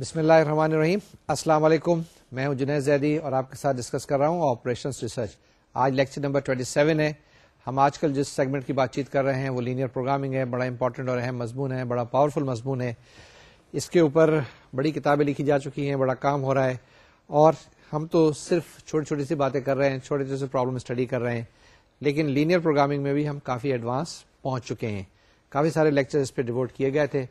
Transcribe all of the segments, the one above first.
بسم اللہ الرحمن الرحیم۔ السلام علیکم۔ میں ہوں جنید زیدی اور آپ کے ساتھ ڈسکس کر رہا ہوں آپریشن ریسرچ آج لیکچر نمبر 27 ہے۔ ہم آج کل جس سیگمنٹ کی بات چیت کر رہے ہیں وہ لینئر پروگرامنگ ہے، بڑا امپورٹنٹ اور اہم مضمون ہے، بڑا پاورفل مضمون ہے۔ اس کے اوپر بڑی کتابیں لکھی جا چکی ہیں، بڑا کام ہو رہا ہے۔ اور ہم تو صرف چھوٹی چھوٹی سی باتیں کر رہے ہیں، چھوٹے چھوٹے سے پرابلم اسٹڈی کر رہے ہیں۔ لیکن لینئر پروگرامنگ میں بھی ہم کافی ایڈوانس پہنچ چکے ہیں۔ کافی سارے لیکچر اس پہ ڈیوٹ کیے گئے تھے۔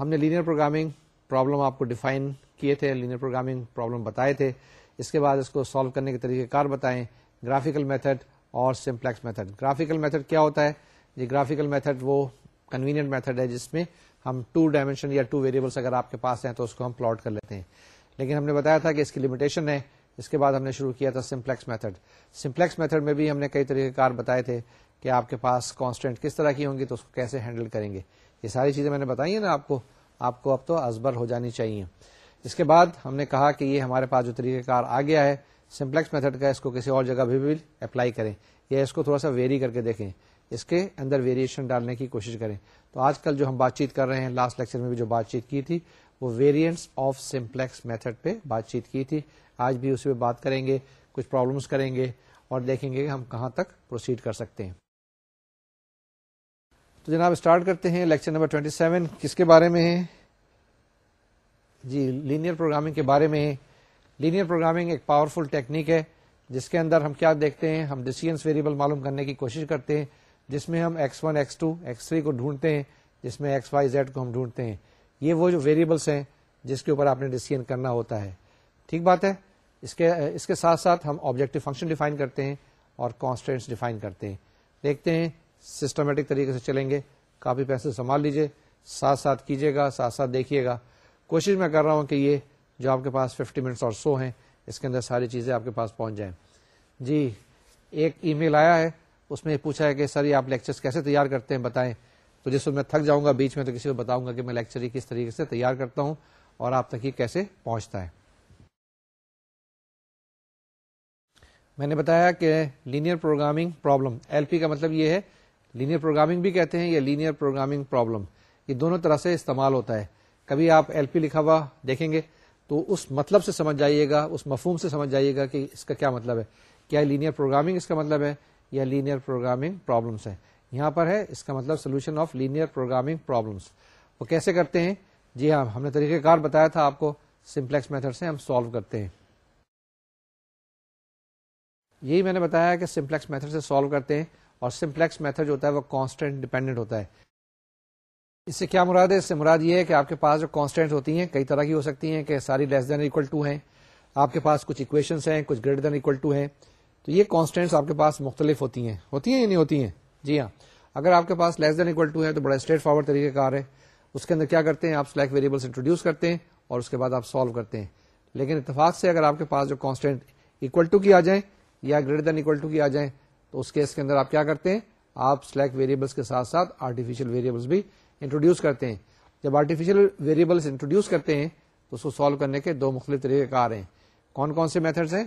ہم نے لینئر پروگرامنگ پرابلم آپ کو ڈیفائن کیے تھے لینئر پروگرامنگ پرابلم بتائے تھے۔ اس کے بعد اس کو سالو کرنے کے طریقے کار بتائیں۔ گرافیکل میتھڈ اور سمپلیکس میتھڈ گرافیکل میتھڈ کیا ہوتا ہے؟ یہ گرافیکل میتھڈ وہ کنوینئنٹ میتھڈ ہے جس میں ہم ٹو ڈائمینشن یا ٹو ویریبلس اگر آپ کے پاس ہیں تو اس کو ہم پلاٹ کر لیتے ہیں۔ لیکن ہم نے بتایا تھا کہ اس کی لمیٹیشن ہے۔ اس کے بعد ہم نے شروع کیا تھا سمپلیکس میتھڈ سمپلیکس میتھڈ میں بھی ہم نے کئی طریقے کار بتائے تھے کہ آپ کے پاس کانسٹینٹ کس طرح کی ہوں گی تو اس کو کیسے ہینڈل کریں گے۔ یہ ساری چیزیں میں نے بتائی ہیں نا آپ کو۔ آپ کو اب تو ازبر ہو جانی چاہیے۔ اس کے بعد ہم نے کہا کہ یہ ہمارے پاس جو طریقہ کار آ گیا ہے، سمپلیکس میتھڈ کا، اس کو کسی اور جگہ بھی بھی اپلائی کریں یا اس کو تھوڑا سا ویری کر کے دیکھیں۔ اس کے اندر ویریشن ڈالنے کی کوشش کریں۔ تو آج کل جو ہم بات چیت کر رہے ہیں لاسٹ لیکچر میں بھی جو بات چیت کی تھی، وہ ویریئنٹس آف سمپلیکس میتھڈ پہ بات چیت کی تھی۔ آج بھی اسی پہ بات کریں گے، کچھ پرابلمس کریں گے اور دیکھیں گے کہ ہم کہاں تک پروسیڈ کر سکتے ہیں۔ تو جناب اسٹارٹ کرتے ہیں لیکچر نمبر 27 کس کے بارے میں ہے؟ جی لینئر پروگرامنگ کے بارے میں لینئر پروگرامنگ ایک پاورفل ٹیکنیک ہے، جس کے اندر ہم کیا دیکھتے ہیں؟ ہم ڈیسیجنس ویریبل معلوم کرنے کی کوشش کرتے ہیں، جس میں ہم x one x two x three کو ڈھونڈتے ہیں، جس میں ایکس وائی زیڈ کو ہم ڈھونڈتے ہیں۔ یہ وہ جو ویریبلس ہیں جس کے اوپر آپ نے ڈیسیزن کرنا ہوتا ہے۔ ٹھیک بات ہے؟ اس کے اس کے ساتھ ساتھ ہم آبجیکٹو فنکشن ڈیفائن کرتے ہیں اور کانسٹینٹس ڈیفائن کرتے ہیں۔ دیکھتے ہیں سسٹمیٹک طریقے سے چلیں گے۔ کافی پیسے سنبھال لیجیے ساتھ ساتھ کیجیے گا، ساتھ ساتھ دیکھیے گا۔ کوشش میں کر رہا ہوں کہ یہ جو آپ کے پاس ففٹی منٹس اور سو ہیں، اس کے اندر ساری چیزیں آپ کے پاس پہنچ جائیں۔ جی ایک ای میل آیا ہے۔ اس میں پوچھا ہے کہ سر، یہ آپ لیکچر کیسے تیار کرتے ہیں؟ بتائیں۔ تو جس میں تھک جاؤں گا، بیچ میں تو کسی کو بتاؤں گا کہ میں لیکچر کس طریقے سے تیار کرتا ہوں اور آپ تک یہ کیسے پہنچتا ہے۔ میں نے بتایا کہ linear programming problem L P کا مطلب یہ ہے لینئر پروگرامنگ بھی کہتے ہیں یا لینئر پروگرامنگ پرابلم یہ دونوں طرح سے استعمال ہوتا ہے۔ کبھی آپ ایل پی لکھا ہوا دیکھیں گے تو اس مطلب سے سمجھ جائیے گا، اس مفہوم سے سمجھ جائیے گا کہ اس کا کیا مطلب ہے۔ کیا لینئر پروگرامنگ اس کا مطلب ہے یا لینئر پروگرامنگ پرابلمس ہے یہاں پر ہے اس کا مطلب solution of linear programming problems وہ کیسے کرتے ہیں؟ جی ہاں ہم نے طریقہ کار بتایا تھا آپ کو۔ سمپلیکس میتھڈ سے ہم سالو کرتے ہیں۔ یہی میں نے بتایا کہ سمپلیکس میتھڈ سے سالو کرتے ہیں۔ اور سمپلیکس میتھڈ جو ہوتا ہے وہ کانسٹینٹ ڈیپینڈنٹ ہوتا ہے۔ اس سے کیا مراد ہے؟ اس سے مراد یہ ہے کہ آپ کے پاس جو کانسٹینٹ ہوتی ہیں، کئی طرح کی ہو سکتی ہیں کہ ساری لیس دین اکول ٹو ہیں۔ آپ کے پاس کچھ اکویشنس ہیں، کچھ گریٹر دین اکول ٹو ہیں۔ تو یہ کانسٹینٹس آپ کے پاس مختلف ہوتی ہیں۔ ہوتی ہیں یا نہیں ہوتی ہیں؟ جی ہاں۔ اگر آپ کے پاس لیس دین اکول ٹو ہے تو بڑا اسٹریٹ فارورڈ طریقہ کار ہے۔ اس کے اندر کیا کرتے ہیں؟ آپ سلیکٹ ویریبلس انٹروڈیوس کرتے ہیں اور اس کے بعد آپ سالو کرتے ہیں۔ لیکن اتفاق سے اگر آپ کے پاس جو کانسٹینٹ اکول ٹو کی آ جائیں یا گریٹر دین اکول ٹو کی آ جائیں تو اس کیس کے اندر آپ کیا کرتے ہیں؟ آپ سلیکٹ ویریبلس کے ساتھ ساتھ آرٹیفیشل ویریبلس بھی انٹروڈیوس کرتے ہیں۔ جب آرٹیفیشل ویریبلس انٹروڈیوس کرتے ہیں، تو اس کو سالو کرنے کے دو مختلف طریقے کار ہیں۔ کون کون سے میتھڈس ہیں؟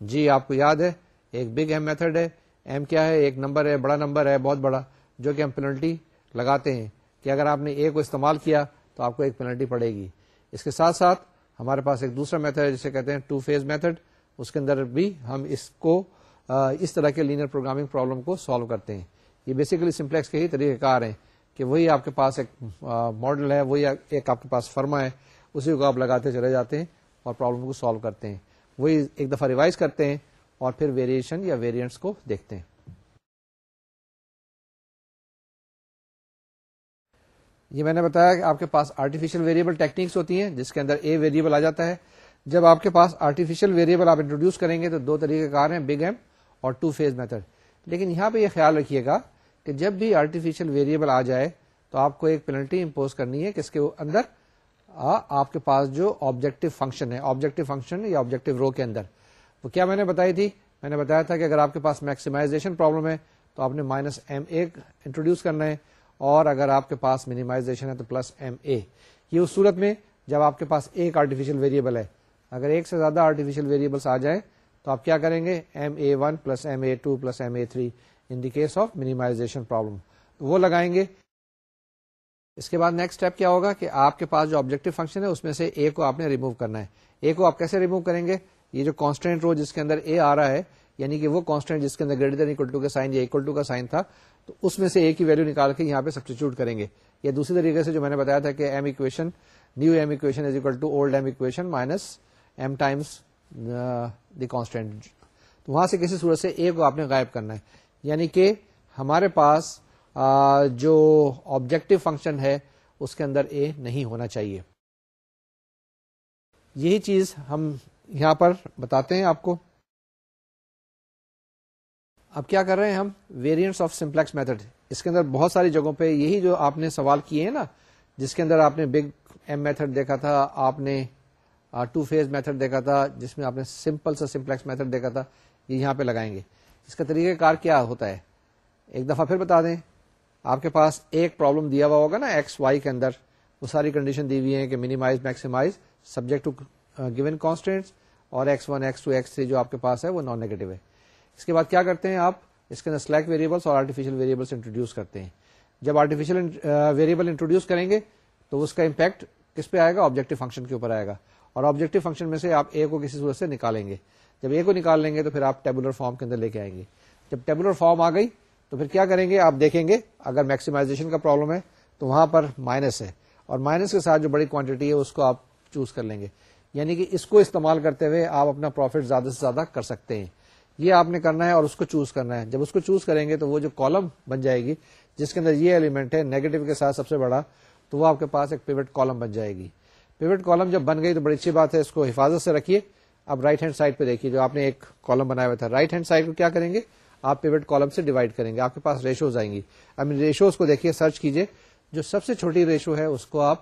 جی آپ کو یاد ہے، ایک بگ ایم میتھڈ ہے۔ ایم کیا ہے؟ ایک نمبر ہے، بڑا نمبر ہے، بہت بڑا، جو کہ ہم پینلٹی لگاتے ہیں۔ کہ اگر آپ نے اے کو استعمال کیا، تو آپ کو ایک پینلٹی پڑے گی۔ اس کے ساتھ ساتھ ہمارے پاس ایک دوسرا میتھڈ ہے، جسے کہتے ہیں ٹو فیز میتھڈ اس کے اندر بھی ہم اس کو اس طرح کے لینئر پروگرامنگ پرابلم کو سالو کرتے ہیں۔ یہ بیسیکلی سمپلیکس کے ہی طریقہ کار ہیں کہ وہی آپ کے پاس ایک ماڈل ہے، وہی ایک آپ کے پاس فرما ہے، اسی کو آپ لگاتے چلے جاتے ہیں اور پرابلم کو سالو کرتے ہیں۔ وہی ایک دفعہ ریوائز کرتے ہیں اور پھر ویریشن یا ویریئنٹس کو دیکھتے ہیں۔ یہ میں نے بتایا کہ آپ کے پاس آرٹیفیشل ویریبل ٹیکنیکس ہوتی ہیں، جس کے اندر اے ویریبل آ جاتا ہے۔ جب آپ کے پاس آرٹیفیشل ویریبل آپ انٹروڈیوس کریں گے تو دو طریقے کار ہیں بگ ایم اور ٹو فیز میتھڈ لیکن یہاں پہ یہ خیال رکھیے گا کہ جب بھی آرٹیفیشل ویریبل آ جائے تو آپ کو ایک پینلٹی امپوز کرنی ہے کہ اس کے اندر آپ کے پاس جو آبجیکٹو فنکشن ہے آبجیکٹو فنکشن یا آبجیکٹو رو کے اندر۔ وہ کیا میں نے بتائی تھی؟ میں نے بتایا تھا کہ اگر آپ کے پاس میکسیمائزیشن پرابلم ہے تو آپ نے مائنس ایم اے انٹروڈیوس کرنا ہے، اور اگر آپ کے پاس مینیمائزیشن ہے تو پلس ایم اے یہ اس صورت میں جب آپ کے پاس ایک آرٹیفیشل ویریبل ہے۔ اگر ایک سے زیادہ آرٹیفیشل ویریبلس آ جائیں تو آپ کیا کریں گے؟ M A one plus M A two plus M A three in the case of minimization problem وہ لگائیں گے۔ اس کے بعد نیکسٹ اسٹیپ کیا ہوگا کہ آپ کے پاس جو آبجیکٹو فنکشن ہے، اس میں سے اے کو آپ نے ریمو کرنا ہے۔ اے کو آپ کیسے ریمو کریں گے؟ یہ جو کانسٹینٹ رو جس کے اندر اے آ رہا ہے یعنی کہ وہ کانسٹینٹ جس کے اندر گریٹر دین اکول ٹو کا سائن یا اکول ٹو کا سائن تھا، تو اس میں سے اے کی ویلو نکال کے یہاں پہ سبسٹیچیوٹ کریں گے۔ یا دوسری طریقے سے جو میں نے بتایا تھا کہ M equation new M equation is equal to old M equation minus M times the constant تو وہاں سے کسی صورت سے اے کو آپ نے غائب کرنا ہے۔ یعنی کہ ہمارے پاس جو آبجیکٹو فنکشن ہے، اس کے اندر اے نہیں ہونا چاہیے۔ یہی چیز ہم یہاں پر بتاتے ہیں آپ کو۔ اب کیا کر رہے ہیں ہم؟ ویریئنٹس آف سمپلیکس میتھڈ اس کے اندر بہت ساری جگہوں پہ یہی جو آپ نے سوال کیے ہیں نا، جس کے اندر آپ نے بگ ایم میتھڈ دیکھا تھا، آپ نے ٹو فیز میتھڈ دیکھا تھا، جس میں آپ نے سمپل سا سمپلیکس میتھڈ دیکھا تھا، یہ یہاں پہ لگائیں گے۔ اس کا طریقہ کار کیا ہوتا ہے؟ ایک دفعہ پھر بتا دیں، آپ کے پاس ایک پرابلم دیا ہوا ہوگا نا ایکس وائی کے اندر، وہ ساری کنڈیشن دی ہوئی ہیں کہ minimize maximize subject to given constant اور x one x two x three جو آپ کے پاس ہے، وہ نان نیگیٹو ہے۔ اس کے بعد کیا کرتے ہیں آپ؟ اس کے اندر سلیک ویریبلس اور آرٹیفیشل ویریبلس انٹروڈیوس کرتے ہیں۔ جب آرٹیفیشل ویریبل انٹروڈیوس کریں گے، تو اس کا امپیکٹ کس پہ آئے گا؟ آبجیکٹو فنکشن کے اوپر آئے گا۔ اور آبجیکٹو فنکشن میں سے آپ اے کو کسی صورت سے نکالیں گے۔ جب اے کو نکال لیں گے تو پھر آپ ٹیبولر فارم کے اندر لے کے آئیں گے۔ جب ٹیبولر فارم آ گئی تو پھر کیا کریں گے؟ آپ دیکھیں گے، اگر میکسیمائزیشن کا پرابلم ہے تو وہاں پر مائنس ہے۔ اور مائنس کے ساتھ جو بڑی کوانٹٹی ہے، اس کو آپ چوز کر لیں گے۔ یعنی کہ اس کو استعمال کرتے ہوئے آپ اپنا پروفٹ زیادہ سے زیادہ کر سکتے ہیں۔ یہ آپ نے کرنا ہے اور اس کو چوز کرنا ہے۔ جب اس کو چوز کریں گے تو وہ جو کالم بن جائے گی، جس کے اندر یہ ایلیمنٹ ہے نیگیٹو کے ساتھ سب سے بڑا، تو وہ آپ کے پاس ایک پیوٹ کالم بن جائے گی۔ پیوٹ کالم جب بن گئی تو بڑی اچھی بات ہے، اس کو حفاظت سے رکھیے۔ اب رائٹ ہینڈ سائڈ پہ دیکھیے، جو آپ نے ایک کالم بنایا ہوا تھا۔ رائٹ ہینڈ سائڈ کو کیا کریں گے؟ آپ پیوٹ کالم سے ڈیوائڈ کریں گے۔ آپ کے پاس ریشوز آئیں گی۔ اب ریشوز کو دیکھیے سرچ کیجیے جو سب سے چھوٹی ریشو ہے، اس کو آپ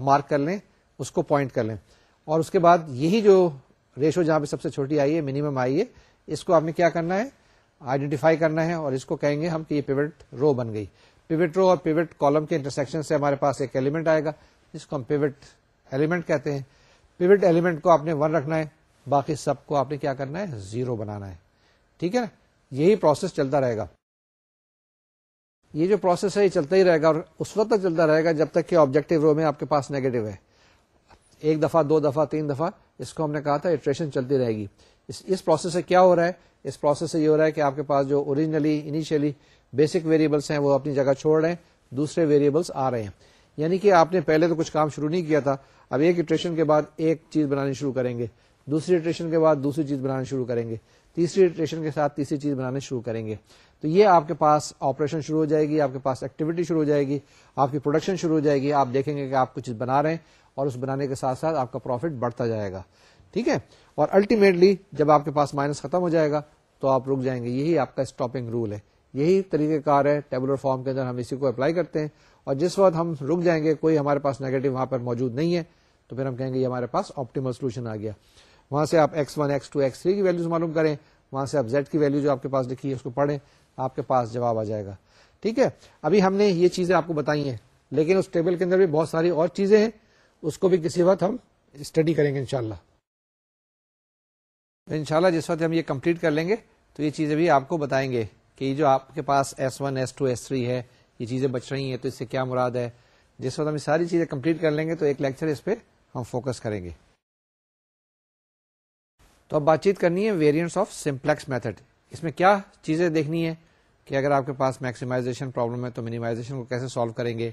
مارک کر لیں، اس کو پوائنٹ کر لیں۔ اور اس کے بعد یہی جو ریشو جہاں پہ سب سے چھوٹی آئی ہے منیمم آئی ہے، اس کو آپ نے کیا کرنا ہے؟ آئیڈینٹیفائی کرنا ہے اور اس کو کہیں گے ہم کہ یہ پیوٹ رو بن گئی۔ پیوٹ رو اور پیوٹ کالم کے انٹرسیکشن سے ہمارے پاس ایک ایلیمنٹ آئے گا، جس کو ہم پیوٹ ایلیمنٹ کہتے ہیں۔ پیوٹ ایلیمنٹ کو آپ نے ون رکھنا ہے، باقی سب کو آپ نے کیا کرنا ہے؟ زیرو بنانا ہے۔ ٹھیک ہے نا؟ یہی پروسیس چلتا رہے گا۔ یہ جو پروسیس ہے، یہ چلتا ہی رہے گا اور اس وقت تک چلتا رہے گا جب تک کہ آبجیکٹو رو میں آپ کے پاس نیگیٹو ہے۔ ایک دفعہ، دو دفعہ، تین دفعہ اس کو ہم نے کہا تھا اٹریشن چلتی رہے گی۔ اس اس پروسیس سے کیا ہو رہا ہے؟ اس پروسیس سے یہ ہو رہا ہے کہ آپ کے پاس جو اوریجنلی انیشیلی بیسک ویریبلس ہیں، وہ اپنی جگہ چھوڑ رہے ہیں، دوسرے ویریبلس آ رہے ہیں۔ یعنی کہ آپ نے پہلے تو کچھ کام شروع نہیں کیا تھا، اب ایک اٹریشن کے بعد ایک چیز بنانی شروع کریں گے، دوسری اٹریشن کے بعد دوسری چیز بنانی شروع کریں گے، تیسری اٹریشن کے ساتھ تیسری چیز بنانے شروع کریں گے۔ تو یہ آپ کے پاس آپریشن شروع ہو جائے گی، آپ کے پاس ایکٹیویٹی شروع ہو جائے گی، آپ کی پروڈکشن شروع ہو جائے گی، آپ دیکھیں گے کہ آپ کچھ چیز بنا رہے ہیں اور اس بنانے کے ساتھ ساتھ آپ کا پروفٹ بڑھتا جائے گا۔ ٹھیک ہے؟ اور الٹیمیٹلی جب آپ کے پاس مائنس ختم ہو جائے گا تو آپ رک جائیں گے، یہی آپ کا اسٹاپنگ رول ہے۔ یہی طریقہ کار ہے ٹیبولر فارم کے اندر ہم اسی کو اپلائی کرتے ہیں۔ اور جس وقت ہم رک جائیں گے، کوئی ہمارے پاس نیگیٹو وہاں پر موجود نہیں ہے، تو پھر ہم کہیں گے یہ ہمارے پاس آپٹیمل سولوشن آ گیا۔ وہاں سے آپ x one x two x three کی ویلوز معلوم کریں۔ وہاں سے آپ زیڈ کی ویلو جو آپ کے پاس لکھی ہے، اس کو پڑھیں۔ آپ کے پاس جواب آ جائے گا۔ ٹھیک ہے؟ ابھی ہم نے یہ چیزیں آپ کو بتائی ہیں، لیکن اس ٹیبل کے اندر بھی بہت ساری اور چیزیں ہیں۔ اس کو بھی کسی وقت ہم اسٹڈی کریں گے انشاءاللہ۔ انشاءاللہ جس وقت ہم یہ کمپلیٹ کر لیں گے، تو یہ چیزیں بھی آپ کو بتائیں گے۔ کہ یہ جو آپ کے پاس s one s two s three ہے، یہ چیزیں بچ رہی ہیں، تو اس سے کیا مراد ہے؟ جس وقت ہم یہ ساری چیزیں کمپلیٹ کر لیں گے تو ایک لیکچر اس پہ ہم فوکس کریں گے۔ تو اب بات چیت کرنی ہے ویریئنٹس آف سمپلیکس میتھڈ اس میں کیا چیزیں دیکھنی ہے کہ اگر آپ کے پاس میکسیمائزیشن پرابلم ہے تو منیمائزیشن کو کیسے سالو کریں گے؟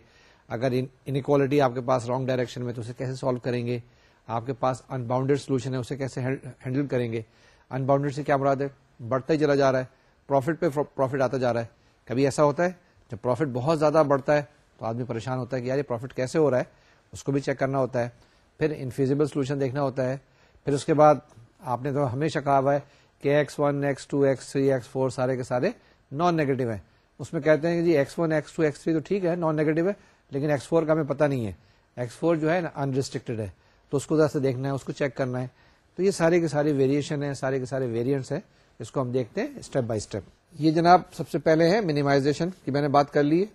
اگر انکوالٹی آپ کے پاس رانگ ڈائریکشن میں تو اسے کیسے سالو کریں گے؟ آپ کے پاس ان باؤنڈیڈ سولوشن ہے، اسے کیسے ہینڈل کریں گے؟ ان باؤنڈیڈ سے کیا مراد ہے؟ بڑھتا ہی چلا جا رہا ہے۔ پروفٹ پہ پروفٹ آتا جا رہا ہے۔ کبھی ایسا ہوتا ہے، جب پروفٹ بہت زیادہ بڑھتا ہے تو آدمی پریشان ہوتا ہے کہ یار یہ پروفٹ کیسے ہو رہا ہے؟ اس کو بھی چیک کرنا ہوتا ہے۔ پھر انفیزیبل سولوشن دیکھنا ہوتا ہے۔ پھر اس کے بعد آپ نے تو ہمیشہ کہا ہوا ہے کہ x one x two x three x four سارے کے سارے نان نیگیٹو ہیں۔ اس میں کہتے ہیں کہ جی x one x two x three تو ٹھیک ہے نان نیگیٹو ہے، لیکن ایکس فور کا ہمیں پتا نہیں ہے۔ ایکس فور جو ہے نا انریسٹرکٹیڈ ہے۔ تو اس کو ذرا سے دیکھنا ہے، اس کو چیک کرنا ہے۔ تو یہ ساری کے ساری ویریشن ہے سارے کے سارے ویریئنٹس ہیں۔ اس کو ہم دیکھتے ہیں اسٹیپ بائی اسٹیپ یہ جناب سب سے پہلے ہے منیمائزیشن کی میں نے بات کر لی ہے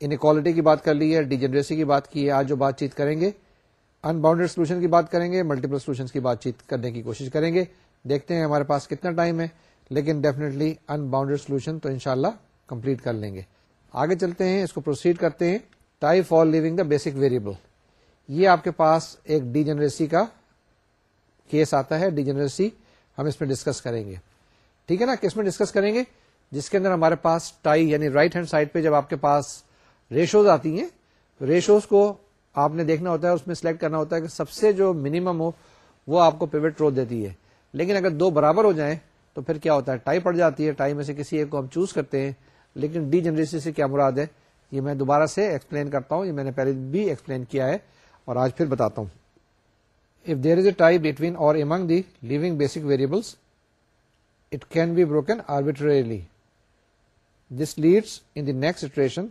انکوالٹی کی بات کر لی ہے ڈیجنریسی کی بات کی ہے، آج جو بات چیت کریں گے ان باؤنڈیڈ سولوشن کی بات کریں گے ملٹیپل سولوشن کی بات چیت کرنے کی کوشش کریں گے۔ دیکھتے ہیں ہمارے پاس کتنا ٹائم ہے، لیکن ڈیفینیٹلی ان باؤنڈیڈ سولوشن تو انشاءاللہ کمپلیٹ کر لیں گے۔ آگے چلتے ہیں، اس کو پروسیڈ کرتے ہیں۔ Tie for leaving the basic variable یہ آپ کے پاس ایک ڈی جنریسی کا کیس آتا ہے ڈی جنریسی ہم اس میں ڈسکس کریں گے۔ ٹھیک ہے نا کس میں ڈسکس کریں گے، جس کے اندر ہمارے پاس ٹائی یعنی رائٹ ہینڈ سائڈ پہ جب آپ کے پاس ریشوز آتی ہیں ریشوز کو آپ نے دیکھنا ہوتا ہے، اس میں سلیکٹ کرنا ہوتا ہے کہ سب سے جو منیمم ہو، وہ آپ کو پیوٹ رو دیتی ہے۔ لیکن اگر دو برابر ہو جائیں، تو پھر کیا ہوتا ہے ٹائی پڑ جاتی ہے۔ ٹائی میں سے کسی ایک کو ہم چوز کرتے ہیں، لیکن ڈی جنریسی سے کیا مراد ہے؟ یہ میں دوبارہ سے ایکسپلین کرتا ہوں، یہ میں نے پہلے بھی ایکسپلین کیا ہے، اور آج پھر بتاتا ہوں۔ If there is a tie between or among the leaving basic variables it can be broken arbitrarily this leads in the next situation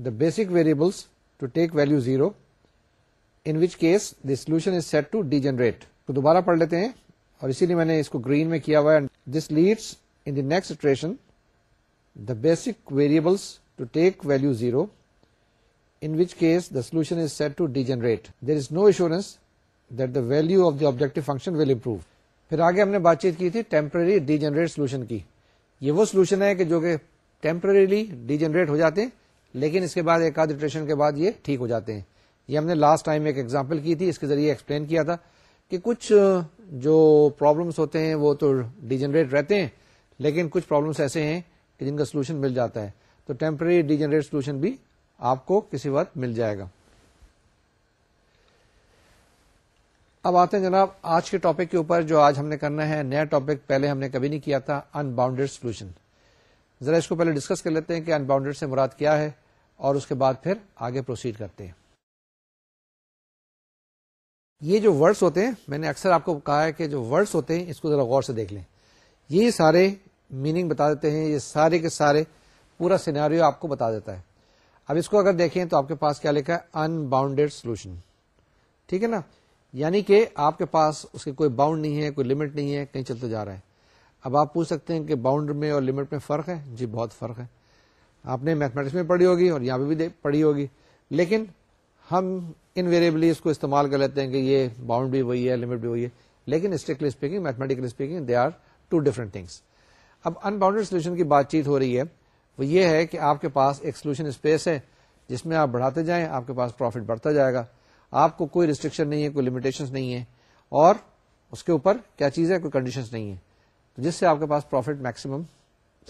the basic variables to take value zero in which case the solution is set to degenerate تو دوبارہ پڑھ لیتے ہیں، اور اسی لیے میں نے اس کو گرین میں کیا ہوا ہے۔ This leads in the next situation the basic variables to take value zero in which case the solution is set to degenerate there is no assurance that the value of the objective function will improve پھر آگے ہم نے بات چیت کی تھی temporary degenerate solution کی۔ یہ وہ سولوشن ہے کہ جو کہ ٹیمپرریلی ڈی جنریٹ ہو جاتے ہیں، لیکن اس کے بعد ایک آدھ ٹریشن کے بعد یہ ٹھیک ہو جاتے ہیں۔ یہ ہم نے لاسٹ ٹائم ایک ایگزامپل کی تھی، اس کے ذریعے ایکسپلین کیا تھا کہ کچھ جو پرابلمس ہوتے ہیں وہ تو ڈی جنریٹ رہتے ہیں، لیکن کچھ پرابلمس ایسے ہیں کہ جن کا سولوشن مل جاتا ہے۔ تو ٹیمپرری ڈی جنریٹ سولوشن بھی آپ کو کسی وقت مل جائے گا۔ اب آتے ہیں جناب، آج کے ٹاپک کے اوپر جو آج ہم نے کرنا ہے، نیا ٹاپک پہلے ہم نے کبھی نہیں کیا تھا ان باؤنڈیڈ سولوشن ذرا اس کو پہلے ڈسکس کر لیتے ہیں کہ ان باؤنڈیڈ سے مراد کیا ہے اور اس کے بعد پھر آگے پروسیڈ کرتے ہیں۔ یہ جو ورڈس ہوتے ہیں، میں نے اکثر آپ کو کہا ہے کہ جو ورڈس ہوتے ہیں، اس کو ذرا غور سے دیکھ لیں۔ یہ سارے میننگ بتا دیتے ہیں، یہ سارے کے سارے پورا سیناریو آپ کو بتا دیتا ہے۔ اب اس کو اگر دیکھیں تو آپ کے پاس کیا لکھا ہے؟ ان باؤنڈیڈ سولوشن ٹھیک ہے نا؟ یعنی کہ آپ کے پاس اس کے کوئی باؤنڈ نہیں ہے، کوئی لمٹ نہیں ہے، کہیں چلتے جا رہا ہے اب آپ پوچھ سکتے ہیں کہ باؤنڈ میں اور لمٹ میں فرق ہے؟ جی بہت فرق ہے۔ آپ نے میتھمیٹکس میں پڑھی ہوگی اور یہاں پہ بھی پڑھی ہوگی۔ لیکن ہم ان ویریبلی اس کو استعمال کر لیتے ہیں کہ یہ باؤنڈ بھی وہی ہے لمٹ بھی وہی ہے۔ لیکن strictly speaking mathematically speaking they are two different things اب ان باؤنڈیڈ سولوشن کی بات چیت ہو رہی ہے۔ وہ یہ ہے کہ آپ کے پاس ایک سولوشن اسپیس ہے، جس میں آپ بڑھاتے جائیں، آپ کے پاس پروفٹ بڑھتا جائے گا۔ آپ کو کوئی ریسٹرکشن نہیں ہے، کوئی لمیٹیشن نہیں ہے اور اس کے اوپر کیا چیز ہے، کوئی کنڈیشن نہیں ہے جس سے آپ کے پاس پروفٹ میکسیمم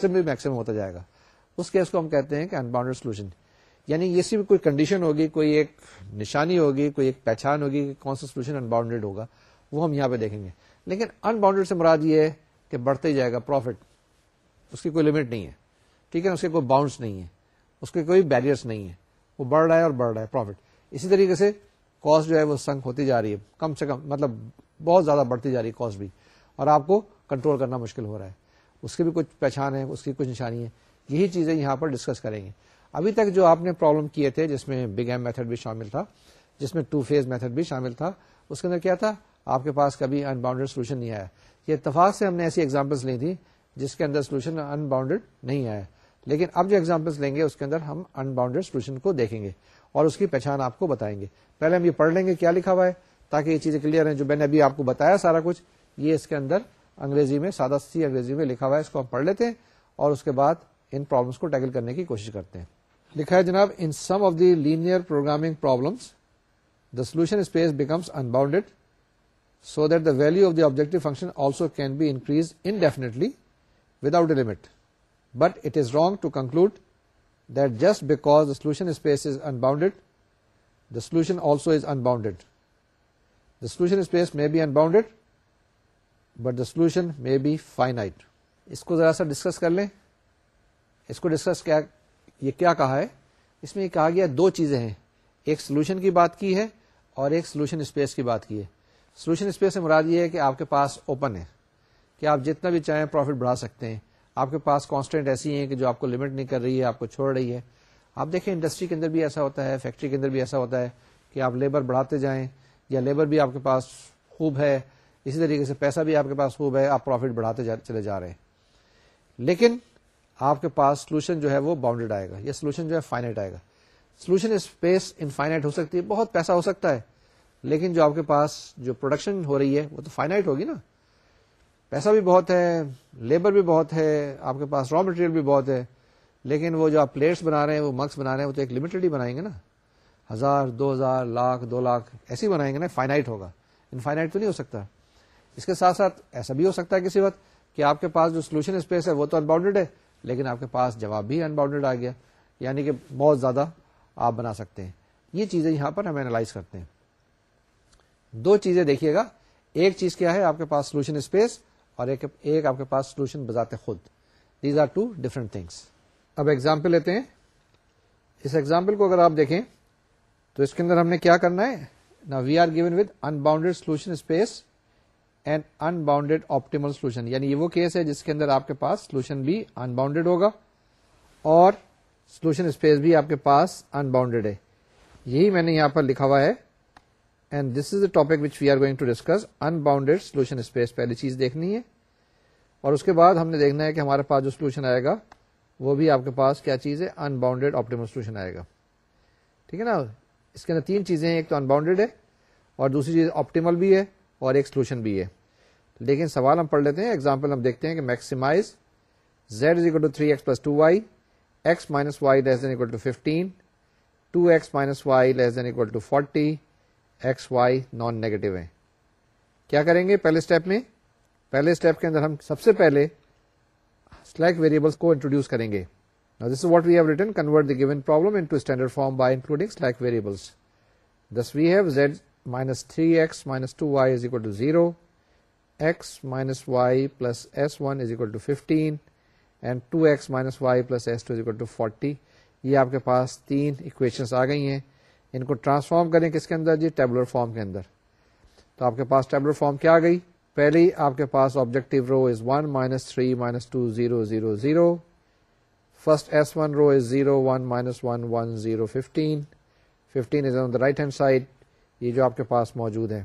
سمپلی میکسیمم ہوتا جائے گا۔ اس کیس کو ہم کہتے ہیں کہ ان باؤنڈیڈ سولوشن یعنی یہ سی کوئی کنڈیشن ہوگی، کوئی ایک نشانی ہوگی، کوئی ایک پہچان ہوگی کہ کون سا سولوشن ان باؤنڈیڈ ہوگا، وہ ہم یہاں پہ دیکھیں گے۔ لیکن ان باؤنڈیڈ سے مراد یہ ہے کہ بڑھتے ہی جائے گا پروفٹ اس کی کوئی لمٹ نہیں ہے۔ ٹھیک ہے، اس کے کوئی باؤنڈس نہیں ہے اس کے کوئی بیریئرس نہیں ہے وہ بڑھ رہا ہے اور بڑھ رہا ہے پروفٹ اسی طریقے سے کاسٹ جو ہے وہ سنک ہوتی جا رہی ہے، کم سے کم مطلب بہت زیادہ بڑھتی جا رہی ہے کاسٹ بھی۔ اور آپ کو کنٹرول کرنا مشکل ہو رہا ہے۔ اس کی بھی کچھ پہچان ہے، اس کی کچھ نشانی ہے۔ یہی چیزیں یہاں پر ڈسکس کریں گے۔ ابھی تک جو آپ نے پرابلم کیے تھے، جس میں بگ ایم میتھڈ بھی شامل تھا، جس میں ٹو فیز میتھڈ بھی شامل تھا، اس کے اندر کیا تھا؟ آپ کے پاس کبھی ان باؤنڈیڈ سولوشن نہیں آیا۔ یہ اتفاق سے ہم نے ایسی ایگزامپلس لی تھی جس کے اندر سولوشن ان باؤنڈیڈ نہیں آیا۔ لیکن اب جو ایگزامپلس لیں گے، اس کے اندر ہم ان باؤنڈیڈ سولوشن کو دیکھیں گے۔ اور اس کی پہچان آپ کو بتائیں گے۔ پہلے ہم یہ پڑھ لیں گے کیا لکھا ہوا ہے، تاکہ یہ چیزیں کلیئر ہیں۔ جو میں نے ابھی آپ کو بتایا سارا کچھ، یہ اس کے اندر انگریزی میں، سادہ سی انگریزی میں لکھا ہوا ہے۔ اس کو ہم پڑھ لیتے ہیں اور اس کے بعد ان پرابلمس کو ٹیکل کرنے کی کوشش کرتے ہیں۔ لکھا ہے جناب in some of the linear programming problems the solution space becomes unbounded so that the value of the objective function also can be increase indefinitely without a limit but it is wrong to conclude that just because the solution space is unbounded the solution also is unbounded the solution space may be unbounded but the solution may be finite اس کو ذرا سا discuss کر لیں اس کو discuss کیا یہ کیا کہا ہے اس میں یہ کہا گیا دو چیزیں ہیں ایک سولوشن کی بات کی ہے اور ایک سولوشن اسپیس کی بات کی ہے سولوشن اسپیس سے مراد یہ ہے کہ آپ کے پاس اوپن ہے کہ آپ جتنا بھی چاہیں پروفٹ بڑھا سکتے ہیں آپ کے پاس کانسٹینٹ ایسی ہیں کہ جو آپ کو لمٹ نہیں کر رہی ہے، آپ کو چھوڑ رہی ہے۔ آپ دیکھیں انڈسٹری کے اندر بھی ایسا ہوتا ہے فیکٹری کے اندر بھی ایسا ہوتا ہے کہ آپ لیبر بڑھاتے جائیں یا لیبر بھی آپ کے پاس خوب ہے، اسی طریقے سے پیسہ بھی آپ کے پاس خوب ہے، آپ پروفٹ بڑھاتے چلے جا رہے ہیں۔ لیکن آپ کے پاس سولوشن جو ہے وہ باؤنڈیڈ آئے گا، یا سولوشن جو ہے فائنٹ آئے گا۔ سولوشن اسپیس انفائنائٹ ہو سکتی ہے، بہت پیسہ ہو سکتا ہے، لیکن جو آپ کے پاس جو پروڈکشن ہو رہی ہے وہ تو فائنائٹ ہوگی نا۔ پیسہ بھی بہت ہے، لیبر بھی بہت ہے، آپ کے پاس را مٹیریل بھی بہت ہے، لیکن وہ جو آپ پلیٹس بنا رہے ہیں، وہ مکس بنا رہے ہیں، وہ تو ایک لمیٹڈ ہی بنائیں گے نا۔ ہزار، دو ہزار، لاکھ، دو لاکھ ایسے ہی بنائیں گے نا فائنائٹ ہوگا۔ انفائنائٹ تو نہیں ہو سکتا۔ اس کے ساتھ ساتھ ایسا بھی ہو سکتا ہے کسی وقت کہ آپ کے پاس جو سولوشن اسپیس ہے، وہ تو انباؤنڈیڈ ہے، لیکن آپ کے پاس جواب بھی انباؤنڈیڈ آ گیا۔ یعنی کہ بہت زیادہ آپ بنا سکتے ہیں۔ یہ چیزیں یہاں پر ہم اینالائز کرتے ہیں۔ دو چیزیں دیکھیے گا۔ ایک چیز کیا ہے، آپ کے پاس سولوشن اسپیس اور ایک ایک آپ کے پاس سولوشن بذات خود. These are two different things اب ایگزامپل لیتے ہیں. اس ایگزامپل کو اگر آپ دیکھیں، تو اس کے اندر ہم نے کیا کرنا ہے؟ نا we are given with unbounded solution space and unbounded optimal solution یعنی یہ وہ کیس ہے جس کے اندر آپ کے پاس سولوشن بھی ان باؤنڈیڈ ہوگا اور سولوشن اسپیس بھی آپ کے پاس ان باؤنڈیڈ ہے. یہی میں نے یہاں پر لکھا ہوا ہے. And this is the topic which we are going to discuss unbounded solution space پہلی چیز دیکھنی ہے اور اس کے بعد ہم نے دیکھنا ہے کہ ہمارے پاس جو سولوشن آئے گا وہ بھی آپ کے پاس کیا چیز ہے ان باؤنڈیڈ آپٹیمل سولوشن آئے گا ٹھیک ہے نا اس کے اندر تین چیزیں ہیں ایک تو ان باؤنڈیڈ ہے اور دوسری چیز آپٹیمل بھی ہے اور ایک سولوشن بھی ہے لیکن سوال ہم پڑھ لیتے ہیں ایگزامپل ہم دیکھتے ہیں کہ maximize z is equal to three x plus two y x minus y less than equal to fifteen two x minus y less than equal to forty x y non negative ہے کیا کریں گے پہلے step میں؟ پہلے step کے اندر ہم سب سے پہلے سلیک ویریبلس کو انٹروڈیوس کریں گے۔ This what we have written convert the given problem in standard form by including slack variables this we have z minus three x minus two y is equal to zero x minus y plus s one is equal to fifteen and two x minus y plus s two is equal to forty یہ آپ کے پاس تین equations آ گئی ہیں ان کو transform کریں کس کے اندر جی؟ ٹیبلر فارم کے اندر۔ تو آپ کے پاس ٹیبلر فارم کیا آ گئی؟ پہلی آپ کے پاس objective row is one minus three minus two zero zero zero first s one row is zero one minus one one zero fifteen fifteen is on the right hand side یہ جو آپ کے پاس موجود ہے۔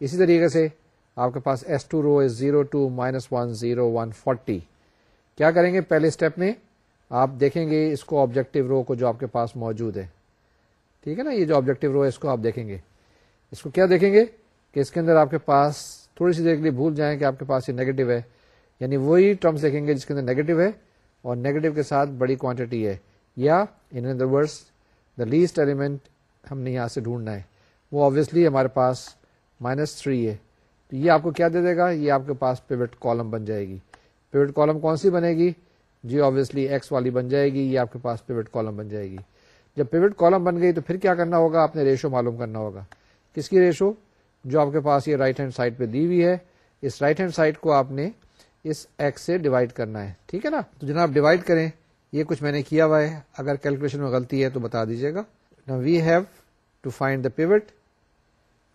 اسی طریقے سے آپ کے پاس s two row is zero two minus one zero one forty کیا کریں گے؟ پہلے اسٹیپ میں آپ دیکھیں گے اس کو آبجیکٹو رو کو جو آپ کے پاس موجود ہے۔ ٹھیک ہے نا؟ یہ جو آبجیکٹو رو ہے، اس کو آپ دیکھیں گے۔ اس کو کیا دیکھیں گے؟ کہ اس کے اندر آپ کے پاس تھوڑی سی دیر کے لیے بھول جائیں کہ آپ کے پاس یہ نیگیٹو ہے۔ یعنی وہی ٹرمس دیکھیں گے جس کے اندر نیگیٹو ہے اور نیگیٹو کے ساتھ بڑی کوانٹٹی ہے۔ یا in other words the least element ہم نے یہاں سے ڈھونڈنا ہے۔ وہ آبویسلی ہمارے پاس مائنس تھری ہے۔ تو یہ آپ کو کیا دے دے گا؟ یہ آپ کے پاس پیوٹ کالم بن جائے گی۔ پیوٹ کالم کون سی بنے گی؟ جی آبویسلی ایکس والی بن جائے گی۔ یہ آپ کے پاس پیوٹ کالم بن جائے گی۔ جب پیوٹ کالم بن گئی تو پھر کیا کرنا ہوگا؟ آپ نے ریشو معلوم کرنا ہوگا۔ کس کی ریشو؟ جو آپ کے پاس یہ رائٹ ہینڈ سائڈ پہ دی ہوئی ہے، اس رائٹ ہینڈ سائڈ کو آپ نے اس ایکس سے ڈیوائڈ کرنا ہے۔ ٹھیک ہے نا؟ تو جناب ڈیوائڈ کریں۔ یہ کچھ میں نے کیا ہوا ہے۔ اگر کیلکولیشن میں غلطی ہے تو بتا دیجیے گا۔ We have to find the pivot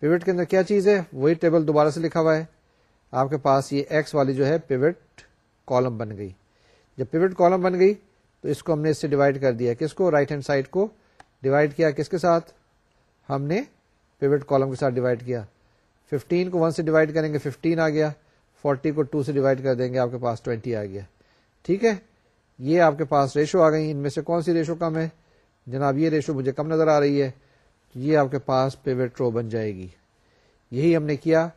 pivot کے اندر کیا چیز ہے؟ وہی ٹیبل دوبارہ سے لکھا ہوا ہے۔ آپ کے پاس یہ ایکس والی جو ہے پیوٹ کالم بن گئی۔ جب پیوٹ کالم بن گئی تو اس کو ہم نے اس سے ڈیوائڈ کر دیا۔ کس کو؟ رائٹ ہینڈ سائڈ کو ڈیوائڈ کیا۔ کس کے ساتھ؟ ہم نے پیوٹ کالم کے ساتھ ڈیوائڈ کیا۔ ففٹین کو ون سے ڈیوائڈ کریں گے ففٹین آ گیا۔ فورٹی کو ٹو سے ڈیوائڈ کر دیں گے، آپ کے پاس ٹوینٹی آ گیا۔ ٹھیک ہے؟ یہ آپ کے پاس ریشو آ گئی۔ ان میں سے کون سی ریشو کم ہے؟ جناب، یہ ریشو مجھے کم نظر آ رہی ہے۔ یہ آپ کے پاس پیوٹ رو بن جائے گی۔ یہی ہم نے کیا۔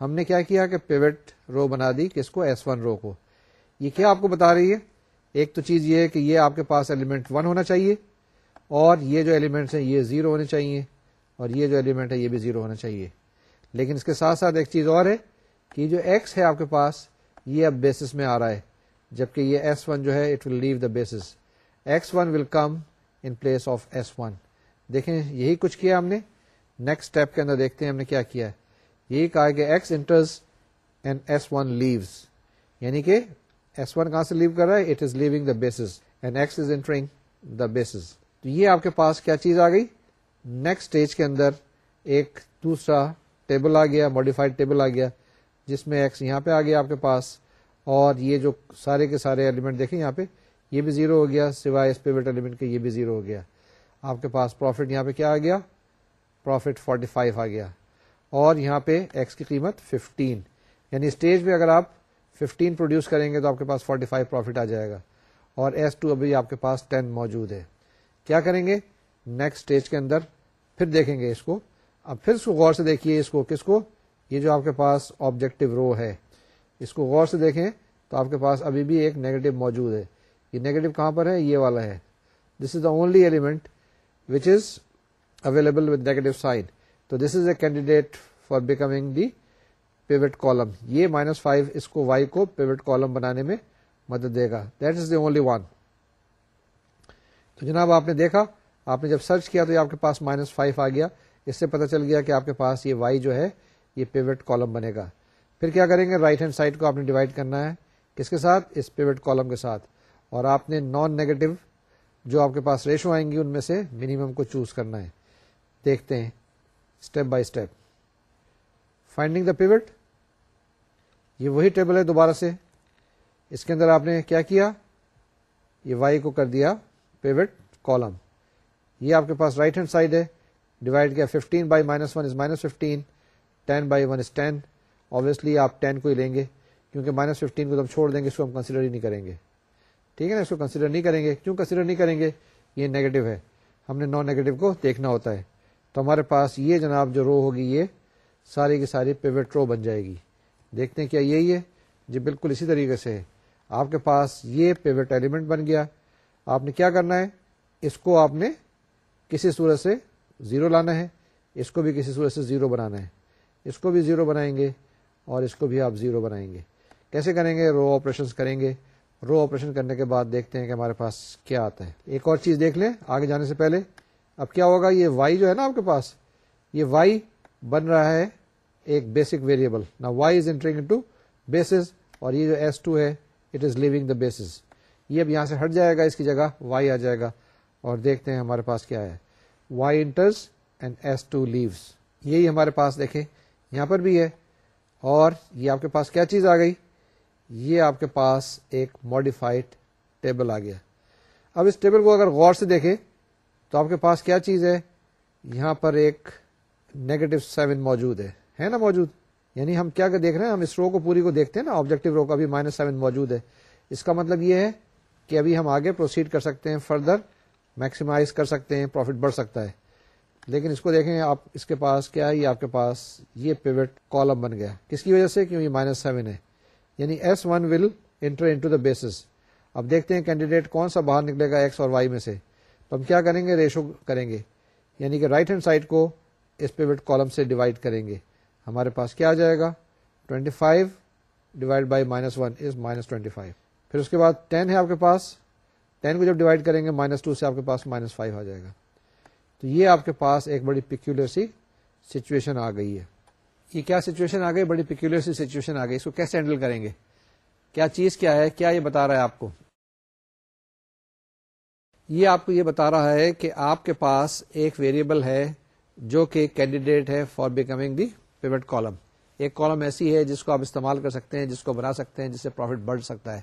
ہم نے کیا کیا کہ پیوٹ رو بنا دی کس کو؟ ایس ون رو کو۔ یہ کیا آپ کو بتا رہی ہے؟ ایک تو چیز یہ ہے کہ یہ آپ کے پاس ایلیمنٹ ون ہونا چاہیے اور یہ جو ایلیمنٹس ہیں یہ زیرو ہونے چاہیے اور یہ جو ایلیمنٹ ہے یہ بھی زیرو ہونا چاہیے۔ لیکن اس کے ساتھ ساتھ ایک چیز اور ہے کہ جو ایکس ہے آپ کے پاس یہ اب بیسس میں آ رہا ہے، جبکہ یہ ایس ون جو ہے it will leave the basis x one will come in place of s one دیکھیں، یہی کچھ کیا ہم نے۔ نیکسٹ اسٹیپ کے اندر دیکھتے ہیں ہم نے کیا کیا ہے۔ یہی کہا کہ x enters and s one leaves یعنی کہ ایس ون کہاں سے لیو کر رہا ہے؟ It is leaving the basis and x is entering the basis تو یہ آپ کے پاس کیا چیز آ گئی؟ نیکسٹ اسٹیج کے اندر ایک دوسرا ٹیبل آ گیا ماڈیفائڈ ٹیبل آ گیا، جس میں ایکس یہاں پہ آ گیا آپ کے پاس۔ اور یہ جو سارے کے سارے ایلیمنٹ دیکھیں یہاں پہ، یہ بھی زیرو ہو گیا، سوائے اس پیوٹ ایلیمنٹ کے یہ بھی زیرو ہو گیا۔ آپ کے پاس پروفٹ یہاں پہ کیا آ گیا؟ پروفٹ 45 آ گیا۔ اور یہاں پہ ایکس کی قیمت 15 یعنی اسٹیج پہ اگر آپ 15 پروڈیوس کریں گے تو آپ کے پاس 45 پروفٹ آ جائے گا۔ اور ایس ٹو ابھی آپ کے پاس 10 موجود ہے۔ کیا کریں گے؟ نیکسٹ اسٹیج کے اندر پھر دیکھیں گے اس کو۔ اب پھر اس کو غور سے دیکھیے اس کو کس کو؟ یہ جو آپ کے پاس آبجیکٹو رو ہے۔ اس کو غور سے دیکھیں تو آپ کے پاس ابھی بھی ایک نیگیٹو موجود ہے۔ یہ نیگیٹو کہاں پر ہے؟ یہ والا ہے۔ This is the only element which is available with negative sign تو this is a candidate for becoming the pivot column یہ مائنس فائیو اس کو وائی کو پیوٹ کالم بنانے میں مدد دے گا that is the only one تو جناب آپ نے دیکھا، آپ نے جب سرچ کیا تو یہ آپ کے پاس مائنس فائیو آ گیا۔ اس سے پتا چل گیا کہ آپ کے پاس یہ وائی جو ہے، یہ پیوٹ کالم بنے گا۔ پھر کیا کریں گے؟ رائٹ ہینڈ سائڈ کو آپ نے ڈیوائڈ کرنا ہے۔ کس کے ساتھ؟ اس پیوٹ کالم کے ساتھ۔ اور آپ نے نان نیگیٹو جو آپ کے پاس ریشو آئیں گی، ان میں سے منیمم کو چوز کرنا ہے۔ دیکھتے ہیں step by step finding the pivot یہ وہی ٹیبل ہے دوبارہ سے۔ اس کے اندر آپ نے کیا کیا؟ یہ وائی کو کر دیا، پیوٹ کالم۔ یہ آپ کے پاس رائٹ ہینڈ سائڈ ہے۔ ڈیوائڈ کیا fifteen by minus one is minus fifteen ten by one is ten obviously آپ ٹین کو ہی لیں گے، کیونکہ مائنس ففٹین کو ہم چھوڑ دیں گے، اس کو ہم کنسیڈر ہی نہیں کریں گے۔ ٹھیک ہے نا، اس کو کنسیڈر نہیں کریں گے۔ کیوں کنسیڈر نہیں کریں گے؟ یہ نیگیٹو ہے۔ ہم نے نان نیگیٹو کو دیکھنا ہوتا ہے۔ تو ہمارے پاس یہ جناب جو رو ہوگی، یہ ساری کی ساری پیوٹ رو بن جائے گی۔ دیکھتے ہیں کیا یہی ہے؟ جی بالکل اسی طریقے سے آپ کے پاس یہ پیوٹ ایلیمنٹ بن گیا۔ آپ نے کیا کرنا ہے؟ اس کو آپ نے کسی صورت سے زیرو لانا ہے۔ اس کو بھی کسی صورت سے زیرو بنانا ہے۔ اس کو بھی زیرو بنائیں گے اور اس کو بھی آپ زیرو بنائیں گے۔ کیسے کریں گے؟ رو آپریشن کریں گے۔ رو آپریشن کرنے کے بعد دیکھتے ہیں کہ ہمارے پاس کیا آتا ہے۔ ایک اور چیز دیکھ لیں آگے جانے سے پہلے۔ اب کیا ہوگا؟ یہ وائی جو ہے نا آپ کے پاس، یہ وائی بن رہا ہے ایک بیسک ویریبل نا y is entering to basis اور یہ جو ایس ٹو ہے it is leaving the basis یہ اب یہاں سے ہٹ جائے گا اس کی جگہ وائی آ جائے گا، اور دیکھتے ہیں ہمارے پاس کیا ہے۔ Y enters and s two leaves یہی ہمارے پاس دیکھیں، یہاں پر بھی ہے۔ اور یہ آپ کے پاس کیا چیز آ گئی؟ یہ آپ کے پاس ایک ماڈیفائڈ ٹیبل آ گیا۔ اب اس ٹیبل کو اگر غور سے دیکھیں، تو آپ کے پاس کیا چیز ہے؟ یہاں پر ایک نیگیٹو سیون موجود ہے۔ ہے نا موجود؟ یعنی ہم کیا دیکھ رہے ہیں، ہم اس رو کو پوری کو دیکھتے ہیں نا آبجیکٹو رو کا بھی مائنس سیون موجود ہے۔ اس کا مطلب یہ ہے کہ ابھی ہم آگے پروسیڈ کر سکتے ہیں فردر میکسیمائز کر سکتے ہیں پروفٹ بڑھ سکتا ہے۔ لیکن اس کو دیکھیں آپ، اس کے پاس کیا ہے؟ یہ آپ کے پاس یہ پیوٹ کالم بن گیا۔ کس کی وجہ سے؟ کیوں یہ مائنس سیون ہے۔ یعنی s one will enter in the basis اب دیکھتے ہیں کینڈیڈیٹ کون سا باہر نکلے گا ایکس اور وائی میں سے۔ تو ہم کیا کریں گے؟ ریشو کریں گے۔ یعنی کہ رائٹ ہینڈ سائڈ کو اس پیوٹ کالم سے ڈیوائڈ کریں گے۔ ہمارے پاس کیا آ جائے گا؟ Twenty five divide by minus one is minus twenty five پھر اس کے بعد ٹین ہے آپ کے پاس. ٹین کو جب ڈیوائڈ کریں گے مائنس ٹو سے آپ کے پاس مائنس فائیو آ جائے گا۔ تو یہ آپ کے پاس ایک بڑی پیکولر سی سچویشن آ گئی ہے۔ یہ کیا سچویشن آ گئی؟ بڑی پیکولر سی سچویشن آ گئی۔ اس کو کیسے ہینڈل کریں گے؟ کیا چیز کیا ہے؟ کیا یہ بتا رہا ہے آپ کو؟ یہ آپ کو یہ بتا رہا ہے کہ آپ کے پاس ایک ویریبل ہے جو کہ کینڈیڈیٹ ہے for becoming the pivot column. ایک کالم ایسی ہے جس کو آپ استعمال کر سکتے ہیں، جس کو بنا سکتے ہیں، جس سے پروفٹ بڑھ سکتا ہے۔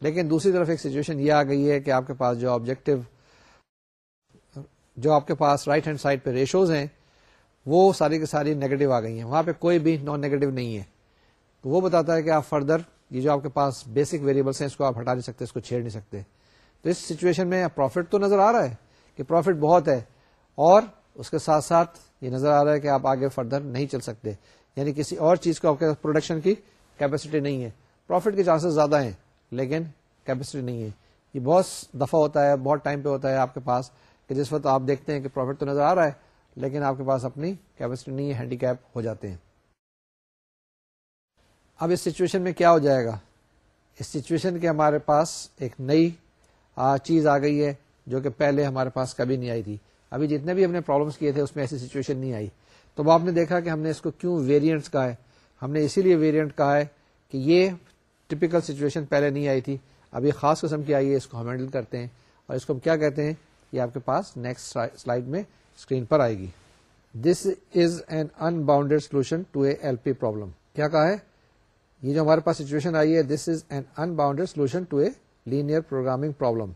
لیکن دوسری طرف ایک سچویشن یہ آ گئی ہے کہ آپ کے پاس جو آبجیکٹو جو آپ کے پاس رائٹ ہینڈ سائڈ پہ ریشوز ہیں، وہ ساری کی ساری نیگیٹو آ گئی ہیں۔ وہاں پہ کوئی بھی نان نیگیٹو نہیں ہے۔ تو وہ بتاتا ہے کہ آپ فردر یہ جو آپ کے پاس بیسک ویریبلس ہیں، اس کو آپ ہٹا نہیں سکتے، اس کو چھیڑ نہیں سکتے۔ تو اس سچویشن میں پروفٹ تو نظر آ رہا ہے کہ پروفٹ بہت ہے اور اس کے ساتھ ساتھ یہ نظر آ رہا ہے کہ آپ آگے فردر نہیں چل سکتے۔ یعنی کسی اور چیز کو آپ کے پروڈکشن کی کیپیسٹی نہیں ہے۔ پروفٹ کے چانسز زیادہ ہیں، لیکن کیپیسٹی نہیں ہے۔ یہ بہت دفعہ ہوتا ہے، بہت ٹائم پہ ہوتا ہے آپ کے پاس کہ جس وقت آپ دیکھتے ہیں کہ پروفٹ تو نظر آ رہا ہے، لیکن آپ کے پاس اپنی کیپیسٹی نہیں ہے ہینڈی کیپ ہو جاتے ہیں۔ اب اس سچویشن میں کیا ہو جائے گا؟ اس سچویشن کے ہمارے پاس ایک نئی چیز آ گئی ہے جو کہ پہلے ہمارے پاس کبھی نہیں آئی تھی۔ ابھی جتنے بھی ہم نے پرابلمس کیے تھے، اس میں ایسی سچویشن نہیں آئی۔ تو آپ نے دیکھا کہ ہم نے اس کو کیوں ویریئنٹس کہا ہے؟ ہم نے اسی لیے ویریئنٹ کہا ہے کہ یہ ٹپیکل سچویشن پہلے نہیں آئی تھی۔ ابھی خاص قسم کی آئی ہے، اس کو ہم ہینڈل کرتے ہیں۔ اور اس کو ہم کیا کہتے ہیں؟ یہ آپ کے پاس نیکسٹ سلائڈ میں اسکرین پر آئے گی۔ This is an unbounded solution to a L P problem کیا کہا ہے؟ یہ جو ہمارے پاس سچویشن آئی ہے this is an unbounded solution to a linear programming problem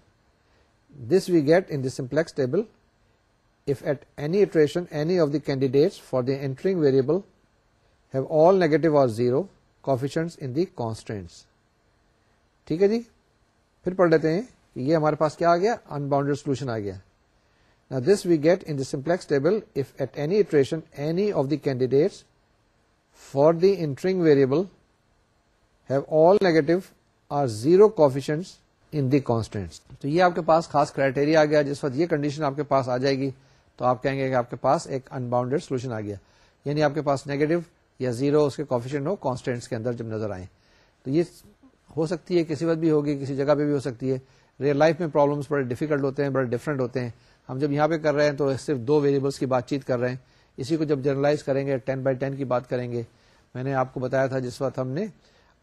this we get in this simplex table if at any iteration any of the candidates for the entering variable have all negative or zero coefficient in the constants ٹھیک ہے جی؟ پھر پڑھ لیتے ہیں یہ ہمارے پاس کیا آ گیا؟ ان باؤنڈیڈ سولوشن آ گیا۔ This we get in simplex table if at any iteration any of the candidates for the entering variable have all negative or zero coefficient in the constants تو یہ آپ کے پاس خاص کرائٹیریا آ گیا، جس وقت یہ کنڈیشن آپ کے پاس آ جائے گی تو آپ کہیں گے کہ آپ کے پاس ایک انباؤنڈیڈ سولوشن آ گیا۔ یعنی آپ کے پاس نیگیٹو یا زیرو اس کے کوفیشنٹ ہو کانسٹینٹس کے اندر جب نظر آئے تو یہ ہو سکتی ہے، کسی وقت بھی ہوگی، کسی جگہ پہ بھی ہو سکتی ہے۔ ریئل لائف میں پرابلمس بڑے ڈیفیکلٹ ہوتے ہیں، بڑے ڈفرینٹ ہوتے ہیں۔ ہم جب یہاں پہ کر رہے ہیں تو صرف دو ویریبلس کی بات چیت کر رہے ہیں۔ اسی کو جب جرنلائز کریں گے ٹین بائی ٹین کی بات کریں گے۔ میں نے آپ کو بتایا تھا جس وقت ہم نے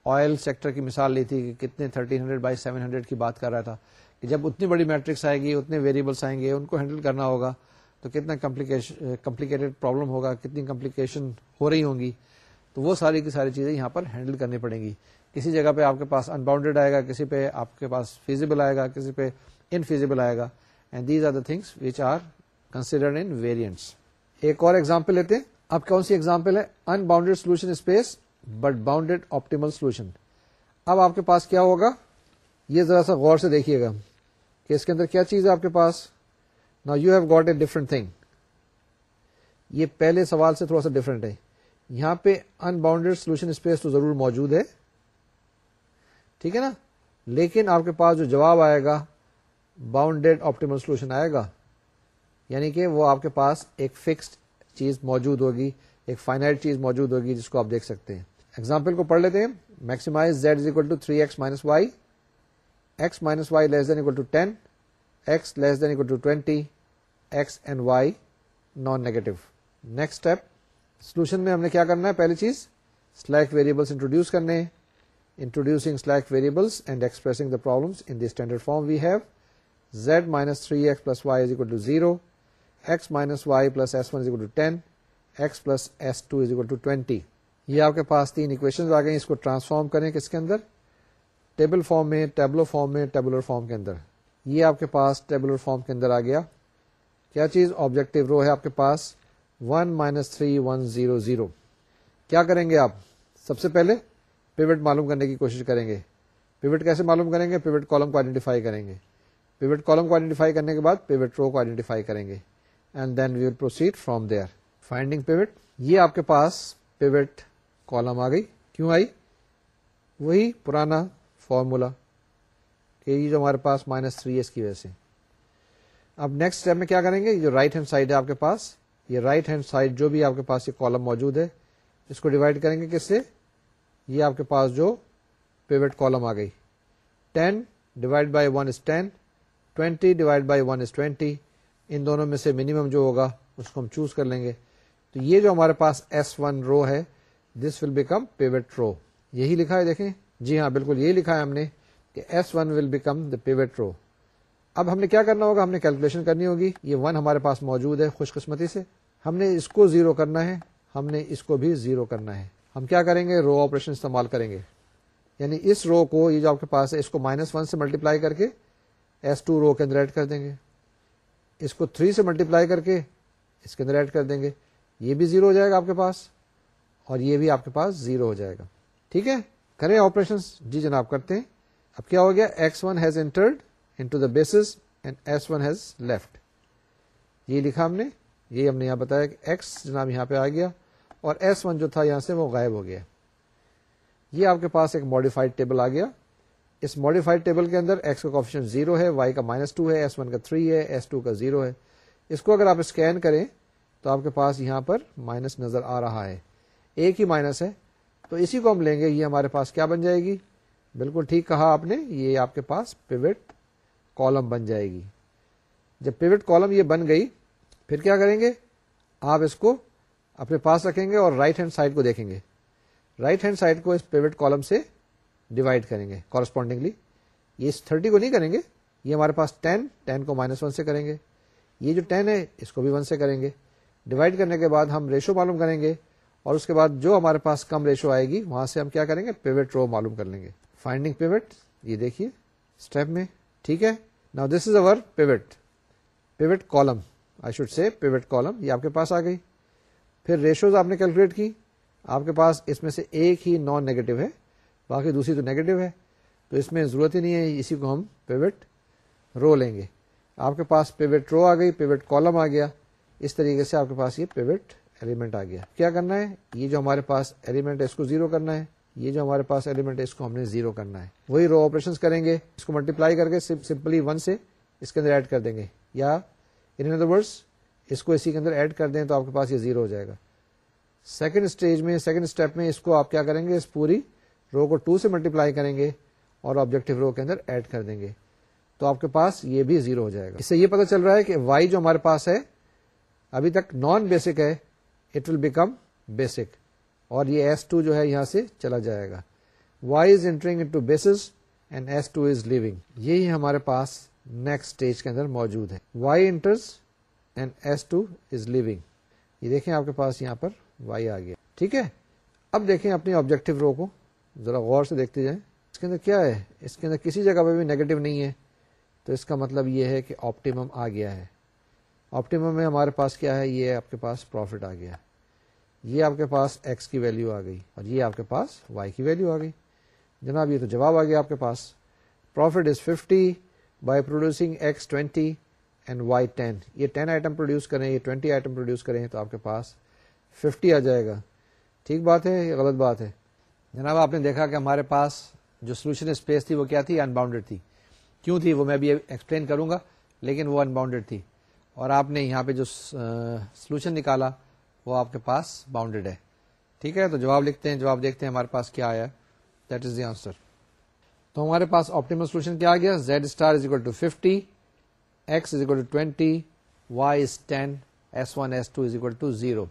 آئل سیکٹر کی مثال لی تھی کہ کتنے thirteen hundred by seven hundred کی بات کر رہا تھا کہ جب اتنی بڑی میٹرکس آئے گی، اتنے ویریبلس آئیں گے، ان کو ہینڈل کرنا ہوگا۔ تو کتنا کمپلیکیٹڈ پرابلم ہوگا، کتنی کمپلیکیشن ہو رہی ہوں گی؟ تو وہ ساری کی ساری چیزیں یہاں پر ہینڈل کرنی پڑیں گی۔ کسی جگہ پہ آپ کے پاس انباؤنڈیڈ آئے گا، کسی پہ آپ کے پاس فیزیبل آئے گا، کسی پہ انفیزیبل آئے گا۔ And these are the things which are considered in variants ایک اور ایگزامپل لیتے ہیں۔ اب کون سی ایگزامپل ہے؟ Unbounded solution space but bounded optimal solution اب آپ کے پاس کیا ہوگا؟ یہ ذرا سا غور سے دیکھیے گا کہ اس کے اندر کیا چیز ہے آپ کے پاس؟ نا you have got a different thing یہ پہلے سوال سے تھوڑا سا ڈفرنٹ ہے۔ یہاں پہ ان باؤنڈیڈ سولوشن اسپیس تو ضرور موجود ہے۔ ٹھیک ہے نا؟ لیکن آپ کے پاس جو جواب آئے گا باؤنڈیڈ آپٹیمل سولوشن آئے گا۔ یعنی کہ وہ آپ کے پاس ایک فکسڈ چیز موجود ہوگی، ایک فائنائٹ چیز موجود ہوگی جس کو آپ دیکھ سکتے ہیں۔ ایگزامپل کو پڑھ لیتے ہیں۔ Maximize Z is equal to three X minus Y X minus Y less than equal to ten X less than equal to twenty X and Y non negative next step solution میں ہم نے کیا کرنا ہے؟ پہلی چیز slack variables introduce کرنے introducing slack variables and expressing the problem in the standard form we have z minus three x plus y is equal to zero X minus Y plus S one is equal to ten X plus S two is equal to twenty یہ آپ کے پاس تین equation آ گئی اس کو transform کریں کس کے اندر؟ ٹیبل فارم میں ٹیبلو فارم میں ٹیبلر فارم کے اندر. یہ آپ کے پاس ٹیبلر فارم کے اندر آ گیا۔ کیا چیز آبجیکٹو رو ہے آپ کے پاس؟ One minus three one zero zero کیا کریں گے آپ؟ سب سے پہلے پیوٹ معلوم کرنے کی کوشش کریں گے۔ پیوٹ کیسے معلوم کریں گے؟ پیوٹ کالم کو آئیڈینٹیفائی کریں گے۔ پیوٹ کالم کو آئیڈینٹیفائی کرنے کے بعد پیوٹ رو کو آئیڈینٹیفائی کریں گے۔ And then we will proceed from there finding pivot یہ آپ کے پاس پیوٹ کالم آ گئی۔ کیوں آئی؟ وہی پرانا فارمولا کہ یہ جو ہمارے پاس مائنس تھری اس کی وجہ سے۔ اب نیکسٹ اسٹیپ میں کیا کریں گے؟ جو رائٹ ہینڈ سائڈ ہے آپ کے پاس، یہ رائٹ ہینڈ سائڈ جو بھی آپ کے پاس یہ کالم موجود ہے، اس کو ڈیوائڈ کریں گے کس سے؟ یہ آپ کے پاس جو پیوٹ کالم آ گئی۔ Ten divide by one is ten twenty divide by one is twenty ان دونوں میں سے منیمم جو ہوگا، اس کو ہم چوز کر لیں گے۔ تو یہ جو ہمارے پاس ایس ون رو ہے this will become pivot row یہی لکھا ہے، دیکھیں۔ جی ہاں بالکل یہی لکھا ہے ہم نے۔ کہ s one will become the pivot row اب ہم نے کیا کرنا ہوگا؟ ہم نے کیلکولیشن کرنی ہوگی۔ یہ ون ہمارے پاس موجود ہے خوش قسمتی سے۔ ہم نے اس کو زیرو کرنا ہے۔ ہم نے اس کو بھی زیرو کرنا ہے۔ ہم کیا کریں گے؟ رو آپریشن استعمال کریں گے۔ یعنی اس رو کو، یہ جو آپ کے پاس ہے، اس کو مائنس ون سے ملٹیپلائی کر کے ایس ٹو رو کے اندر ایڈ کر دیں گے۔ اس کو تھری سے ملٹیپلائی کر کے اس کے اندر ایڈ کر دیں گے۔ یہ بھی زیرو ہو جائے گا آپ کے پاس اور یہ بھی آپ کے پاس زیرو ہو جائے گا۔ ٹھیک ہے؟ کریں آپریشن جی جناب، کرتے ہیں۔ اب کیا ہو گیا؟ X one has entered into the basis and s one has left یہ لکھا ہم نے، یہی ہم نے یہاں بتایا کہ ایکس جناب یہاں پہ آ گیا اور ایس ون جو تھا یہاں سے وہ غائب ہو گیا۔ یہ آپ کے پاس ایک ماڈیفائڈ ٹیبل آ گیا۔ اس ماڈیفائڈ ٹیبل کے اندر ایکس کا کوفیشن زیرو ہے وائی کا مائنس ٹو ہے ایس ون کا تھری ہے ایس ٹو کا زیرو ہے۔ اس کو اگر آپ اسکین کریں تو آپ کے پاس یہاں پر مائنس نظر آ رہا ہے۔ ایک ہی مائنس ہے۔ تو اسی کو ہم لیں گے، یہ ہمارے پاس کیا بن جائے گی؟ بالکل ٹھیک کہا آپ نے، یہ آپ کے پاس پیوٹ کالم بن جائے گی۔ جب پیوٹ کالم یہ بن گئی، پھر کیا کریں گے؟ آپ اس کو اپنے پاس رکھیں گے اور رائٹ ہینڈ سائڈ کو دیکھیں گے۔ رائٹ ہینڈ سائڈ کو اس پیوٹ کالم سے ڈیوائڈ کریں گے کورسپونڈنگلی یہ اس تھرٹی کو نہیں کریں گے، یہ ہمارے پاس ٹین ٹین کو مائنس ون سے کریں گے۔ یہ جو ٹین ہے، اس کو بھی ون سے کریں گے۔ ڈیوائڈ کرنے کے بعد ہم ریشو معلوم کریں گے اور اس کے بعد جو ہمارے پاس کم ریشو آئے گی، وہاں سے ہم کیا کریں گے؟ پیوٹ رو معلوم کر لیں گے۔ فائنڈنگ پیوٹ یہ دیکھیے اسٹیپ میں، ٹھیک ہے؟ نا this is over pivot pivot column I should say pivot column یہ آپ کے پاس آ گئی۔ پھر ریشوز آپ نے کیلکولیٹ کی۔ آپ کے پاس اس میں سے ایک ہی نان نیگیٹو ہے، باقی دوسری تو نیگیٹو ہے۔ تو اس میں ضرورت ہی نہیں ہے، اسی کو ہم پیوٹ رو لیں گے۔ آپ کے پاس پیوٹ رو آ گئی پیوٹ کالم آ گیا۔ اس طریقے سے آپ کے پاس یہ پیوٹ ایلیمنٹ آ گیا۔ کیا کرنا ہے؟ یہ جو ہمارے پاس ایلیمنٹ ہے، اس کو زیرو کرنا ہے۔ یہ جو ہمارے پاس ایلیمنٹ ہے، اس کو ہم نے زیرو کرنا ہے۔ وہی رو آپریشن کریں گے، اس کو ملٹیپلائی کر کے سمپلی ون سے اس کے اندر ایڈ کر دیں گے۔ یا ان ادر ورڈس اس کو اسی کے اندر ایڈ کر دیں تو آپ کے پاس یہ زیرو ہو جائے گا۔ سیکنڈ اسٹیج میں سیکنڈ اسٹیپ میں اس کو آپ کیا کریں گے؟ اس پوری رو کو ٹو سے ملٹیپلائی کریں گے اور آبجیکٹو رو کے اندر ایڈ کر دیں گے۔ تو آپ کے پاس یہ بھی زیرو ہو جائے گا۔ اس سے یہ پتا چل رہا ہے کہ وائی جو ہمارے پاس ہے، ابھی تک نان بیسک ہے اٹ ول بیکم بیسک اور یہ ایس ٹو جو ہے یہاں سے چلا جائے گا۔ Y is entering basis and s two is leaving یہی ہمارے پاس نیکسٹ اسٹیج کے اندر موجود ہے۔ Y enters and s two is leaving یہ دیکھیں آپ کے پاس یہاں پر وائی آ گیا۔ ٹھیک ہے؟ اب دیکھیں اپنی آبجیکٹو رو کو۔ ذرا غور سے دیکھتے جائیں۔ اس کے اندر کیا ہے؟ اس کے اندر کسی جگہ پہ بھی نیگیٹو نہیں ہے۔ تو اس کا مطلب یہ ہے کہ آپٹیمم آ گیا ہے۔ آپٹیمم میں ہمارے پاس کیا ہے؟ یہ آپ کے پاس پروفٹ آ گیا۔ یہ آپ کے پاس ایکس کی ویلو آ گئی اور یہ آپ کے پاس وائی کی ویلو آ گئی۔ جناب، یہ تو جواب آ گیا آپ کے پاس۔ Profit is fifty by producing x twenty and y ten یہ ٹین آئٹم پروڈیوس کریں، یہ ٹوینٹی آئٹم پروڈیوس کریں تو آپ کے پاس ففٹی آ جائے گا۔ ٹھیک بات ہے، یہ غلط بات ہے۔ جناب، آپ نے دیکھا کہ ہمارے پاس جو سولوشن اسپیس تھی وہ کیا تھی؟ ان باؤنڈیڈ تھی۔ کیوں تھی؟ وہ میں بھی ایکسپلین کروں گا، لیکن وہ ان باؤنڈیڈ تھی۔ اور آپ نے یہاں پہ جو سولوشن نکالا وہ آپ کے پاس باؤنڈیڈ ہے۔ ٹھیک ہے؟ تو جواب لکھتے ہیں، جواب دیکھتے ہیں ہمارے پاس کیا آیا۔ دیٹ از دی آنسر تو ہمارے پاس آپٹیمل سولوشن کیا آ گیا؟ Z star is equal to fifty x is equal to twenty y is ten s one s two is equal to zero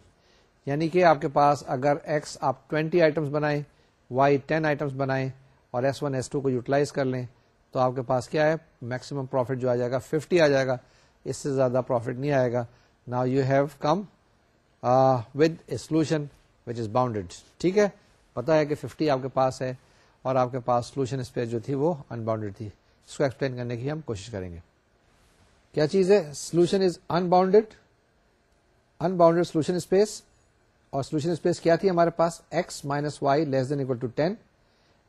یعنی کہ آپ کے پاس اگر ایکس آپ ٹوینٹی آئٹمس بنائیں وائی ٹین آئٹمس بنائیں اور ایس ون ایس ٹو کو یوٹیلائز کر لیں، تو آپ کے پاس کیا ہے؟ میکسیمم پروفٹ جو آ جائے گا ففٹی آ جائے گا۔ اس سے زیادہ پروفٹ نہیں آئے گا۔ نا you have come with a solution which is bounded ٹھیک ہے؟ پتا ہے کہ ففٹی آپ کے پاس ہے اور آپ کے پاس سولوشن اسپیس جو تھی وہ ان باؤنڈیڈ تھی۔ اس کو ایکسپلین کرنے کی ہم کوشش کریں گے۔ کیا چیز ہے؟ Solution is unbounded unbounded solution space اور سولوشن اسپیس کیا تھی ہمارے پاس؟ X minus y less than equal to ten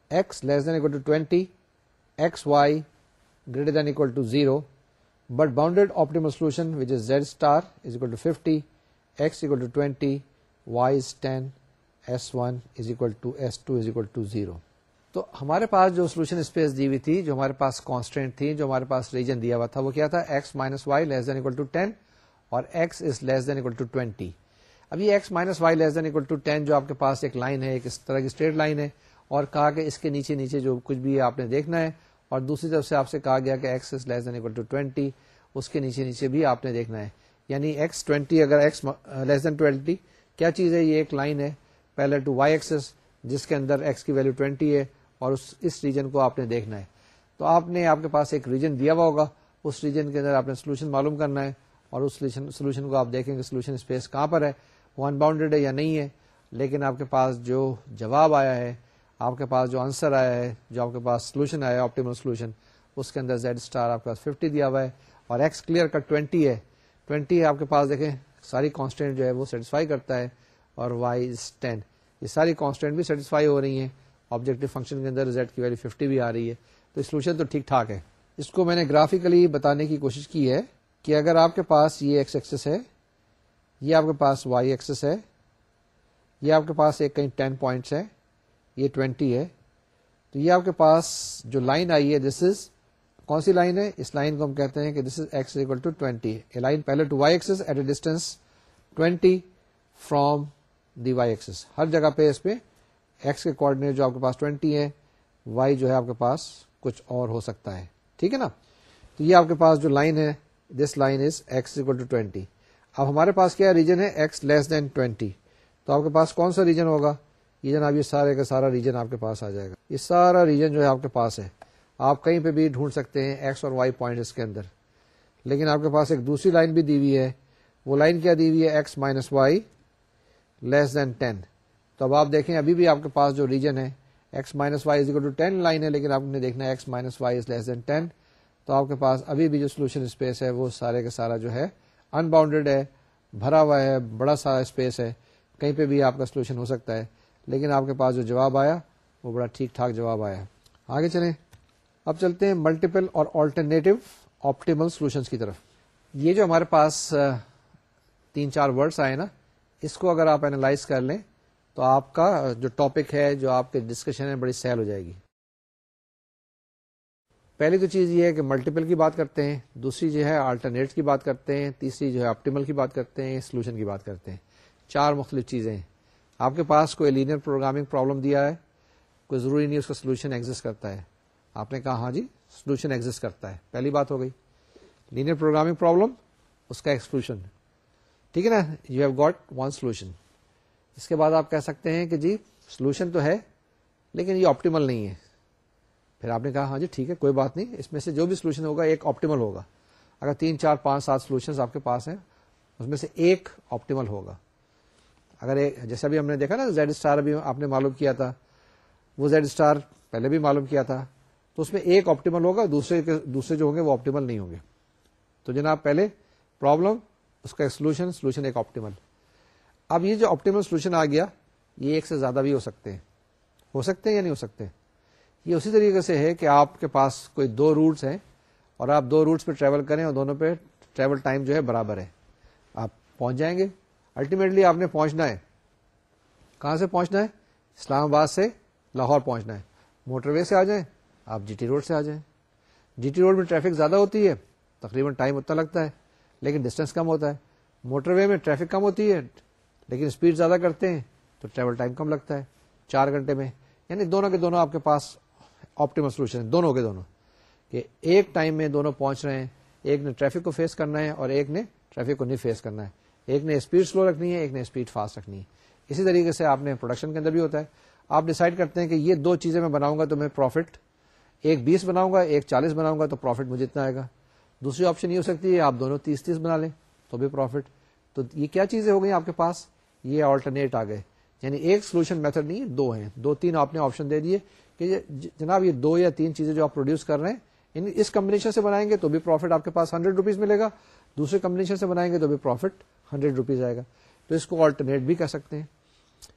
x less than equal to twenty x y greater than equal to zero but bounded optimal solution which is z star is equal to fifty x equal to twenty y is ten s one is equal to s two is equal to zero تو ہمارے پاس جو solution space دی ہوئی تھی، جو ہمارے پاس constant تھی، جو ہمارے پاس ریجن دیا ہوا تھا، وہ کیا تھا؟ X minus y less than equal to ten اور x is less than equal to twenty اب یہ x minus y less than equal to ten جو آپ کے پاس ایک لائن ہے، ایک اس طرح کی اسٹریٹ لائن ہے اور کہا کہ اس کے نیچے نیچے جو کچھ بھی آپ نے دیکھنا ہے اور دوسری طرف سے آپ سے کہا گیا کہ x is less than equal to twenty اس کے نیچے نیچے بھی آپ نے دیکھنا ہے۔ یعنی ایکس ٹوینٹی اگر ایکس لیس دین ٹوینٹی کیا چیز ہے یہ ایک لائن ہے پہلے ٹو وائی ایکسس جس کے اندر ایکس کی ویلو ٹوینٹی ہے اور اس اس ریجن کو آپ نے دیکھنا ہے۔ تو آپ نے آپ کے پاس ایک ریجن دیا ہوا ہوگا۔ اس ریجن کے اندر آپ نے سولوشن معلوم کرنا ہے اور اس سولوشن کو آپ دیکھیں گے سولوشن اسپیس کہاں پر ہے۔ وہ ان باؤنڈیڈ ہے یا نہیں ہے، لیکن آپ کے پاس جو جواب آیا ہے، آپ کے پاس جو آنسر آیا ہے، جو آپ کے پاس سولوشن آیا ہے آپٹیمل سولوشن اس کے اندر زیڈ اسٹار آپ کے پاس ففٹی دیا ہوا ہے اور ایکس کلیئر کا ٹوینٹی ہے۔ ٹوینٹی ہے، آپ کے پاس دیکھیں، ساری کانسٹینٹ جو ہے وہ سیٹسفائی کرتا ہے اور وائی از ٹین یہ ساری کانسٹینٹ بھی سیٹسفائی ہو رہی ہیں۔ آبجیکٹو فنکشن کے اندر زیڈ کی ویلو ففٹی بھی آ رہی ہے۔ تو سولوشن تو ٹھیک ٹھاک ہے۔ اس کو میں نے گرافکلی بتانے کی کوشش کی ہے کہ اگر آپ کے پاس یہ ایکس ایکسس ہے، یہ آپ کے پاس وائی ایکسس ہے، یہ آپ کے پاس ایک کہیں ٹین پوائنٹس ہے، یہ ٹوینٹی ہے۔ تو یہ آپ کے پاس جو لائن آئی ہے دس از کون سی لائن ہے؟ اس لائن کو ہم کہتے ہیں کہ this is x equal to twenty line پہلے to y axis at a distance twenty from the y axis ہر جگہ پہ اس پہ ایکس کے کوآڈینیٹ جو آپ کے پاس ٹوینٹی ہے وائی جو ہے آپ کے پاس کچھ اور ہو سکتا ہے۔ ٹھیک ہے نا؟ تو یہ آپ کے پاس جو لائن ہے this line is x equal to twenty اب ہمارے پاس کیا ریجن ہے؟ ایکس لیس دین ٹوینٹی تو آپ کے پاس کون سا ریجن ہوگا؟ یہ جناب یہ سارے کا سارا ریجن آپ کے پاس آ جائے گا۔ یہ سارا ریجن جو ہے آپ کے پاس ہے۔ آپ کہیں پہ بھی ڈھونڈ سکتے ہیں ایکس اور وائی پوائنٹ اس کے اندر۔ لیکن آپ کے پاس ایک دوسری لائن بھی دی ہوئی ہے۔ وہ لائن کیا دی ہوئی ہے؟ X minus y less than ten تو اب آپ دیکھیں، ابھی بھی آپ کے پاس جو ریجن ہے x minus y to ten line ہے، لیکن آپ نے دیکھنا ہے x minus y is less than ten تو آپ کے پاس ابھی بھی جو سولوشن اسپیس ہے، وہ سارے کا سارا جو ہے ان باؤنڈیڈ ہے، بھرا ہوا ہے، بڑا سارا اسپیس ہے۔ کہیں پہ بھی آپ کا سولوشن ہو سکتا ہے۔ لیکن آپ کے پاس جو جواب آیا، وہ بڑا ٹھیک ٹھاک جواب آیا۔ آگے چلیں۔ اب چلتے ہیں ملٹیپل اور آلٹرنیٹو آپٹیمل سولوشن کی طرف۔ یہ جو ہمارے پاس تین چار ورڈس آئے نا، اس کو اگر آپ اینالائز کر لیں تو آپ کا جو ٹاپک ہے، جو آپ کے ڈسکشن ہے، بڑی سیل ہو جائے گی۔ پہلی تو چیز یہ ہے کہ ملٹیپل کی بات کرتے ہیں، دوسری جو ہے آلٹرنیٹ کی بات کرتے ہیں، تیسری جو ہے آپٹیمل کی بات کرتے ہیں سولوشن کی بات کرتے ہیں۔ چار مختلف چیزیں ہیں۔ آپ کے پاس کوئی لینئر پروگرامنگ پرابلم دیا ہے، کوئی ضروری نہیں اس کا سولوشن ایگزٹ کرتا ہے۔ آپ نے کہا ہاں جی سولوشن ایگزٹ کرتا ہے۔ پہلی بات ہو گئی۔ لینئر پروگرامنگ پرابلم اس کا ایکسکلوشن ٹھیک ہے نا؟ You have got one solution اس کے بعد آپ کہہ سکتے ہیں کہ جی سولوشن تو ہے، لیکن یہ آپٹیمل نہیں ہے۔ پھر آپ نے کہا ہاں جی ٹھیک ہے، کوئی بات نہیں۔ اس میں سے جو بھی سولوشن ہوگا، ایک آپٹیمل ہوگا۔ اگر تین، چار، پانچ، سات سولوشن آپ کے پاس ہیں، اس میں سے ایک آپٹیمل ہوگا۔ اگر جیسا بھی ہم نے دیکھا نا، زیڈ اسٹار ابھی آپ نے معلوم کیا تھا۔ وہ زیڈ اسٹار پہلے بھی معلوم کیا تھا۔ تو اس میں ایک آپٹیمل ہوگا، دوسرے دوسرے جو ہوں گے وہ آپٹیمل نہیں ہوں گے۔ تو جناب، پہلے پرابلم اس کا سولوشن سولوشن ایک آپٹیمل اب یہ جو آپٹیمل سولوشن آ گیا، یہ ایک سے زیادہ بھی ہو سکتے ہیں۔ ہو سکتے ہیں یا نہیں ہو سکتے؟ یہ اسی طریقے سے ہے کہ آپ کے پاس کوئی دو روٹس ہیں اور آپ دو روٹس پہ ٹریول کریں اور دونوں پہ ٹریول ٹائم جو ہے برابر ہے۔ آپ پہنچ جائیں گے۔ الٹیمیٹلی آپ نے پہنچنا ہے۔ کہاں سے پہنچنا ہے؟ اسلام آباد سے لاہور پہنچنا ہے۔ موٹر وے سے آ جائیں۔ آپ جی ٹی روڈ سے آ جائیں۔ جی ٹی روڈ میں ٹریفک زیادہ ہوتی ہے، تقریباً ٹائم اتنا لگتا ہے، لیکن ڈسٹینس کم ہوتا ہے۔ موٹر وے میں ٹریفک کم ہوتی ہے، لیکن اسپیڈ زیادہ کرتے ہیں تو ٹریول ٹائم کم لگتا ہے۔ چار گھنٹے میں یعنی دونوں کے دونوں آپ کے پاس آپٹیمل سولوشن دونوں کے دونوں۔ کہ ایک ٹائم میں دونوں پہنچ رہے ہیں، ایک نے ٹریفک کو فیس کرنا ہے اور ایک نے ٹریفک کو نہیں فیس کرنا ہے۔ ایک نے اسپیڈ سلو رکھنی ہے، ایک نے اسپیڈ فاسٹ رکھنی ہے۔ اسی طریقے سے آپ نے پروڈکشن کے اندر بھی ہوتا ہے۔ آپ ڈیسائڈ کرتے ہیں کہ یہ دو چیزیں میں بناؤں گا تو میں پروفٹ ایک بیس بناؤں گا، ایک چالیس بناؤں گا تو پروفٹ مجھے اتنا آئے گا۔ دوسری آپشن یہ ہو سکتی ہے آپ دونوں تیس تیس بنا لیں تو بھی پروفٹ تو یہ کیا چیزیں ہو گئی آپ کے پاس؟ یہ آلٹرنیٹ آ گئے۔ یعنی ایک سولوشن میتھڈ نہیں، دو ہیں۔ دو تین آپ نے آپشن دے دیے کہ جناب یہ دو یا تین چیزیں جو آپ پروڈیوس کر رہے ہیں اس کمبنیشن سے بنائیں گے تو بھی پروفٹ آپ کے پاس ہنڈریڈ روپیز ملے گا۔ دوسرے کمبنیشن سے بنائیں گے تو بھی پروفٹ ہنڈریڈ روپیز آئے گا۔ تو اس کو آلٹرنیٹ بھی کر سکتے ہیں۔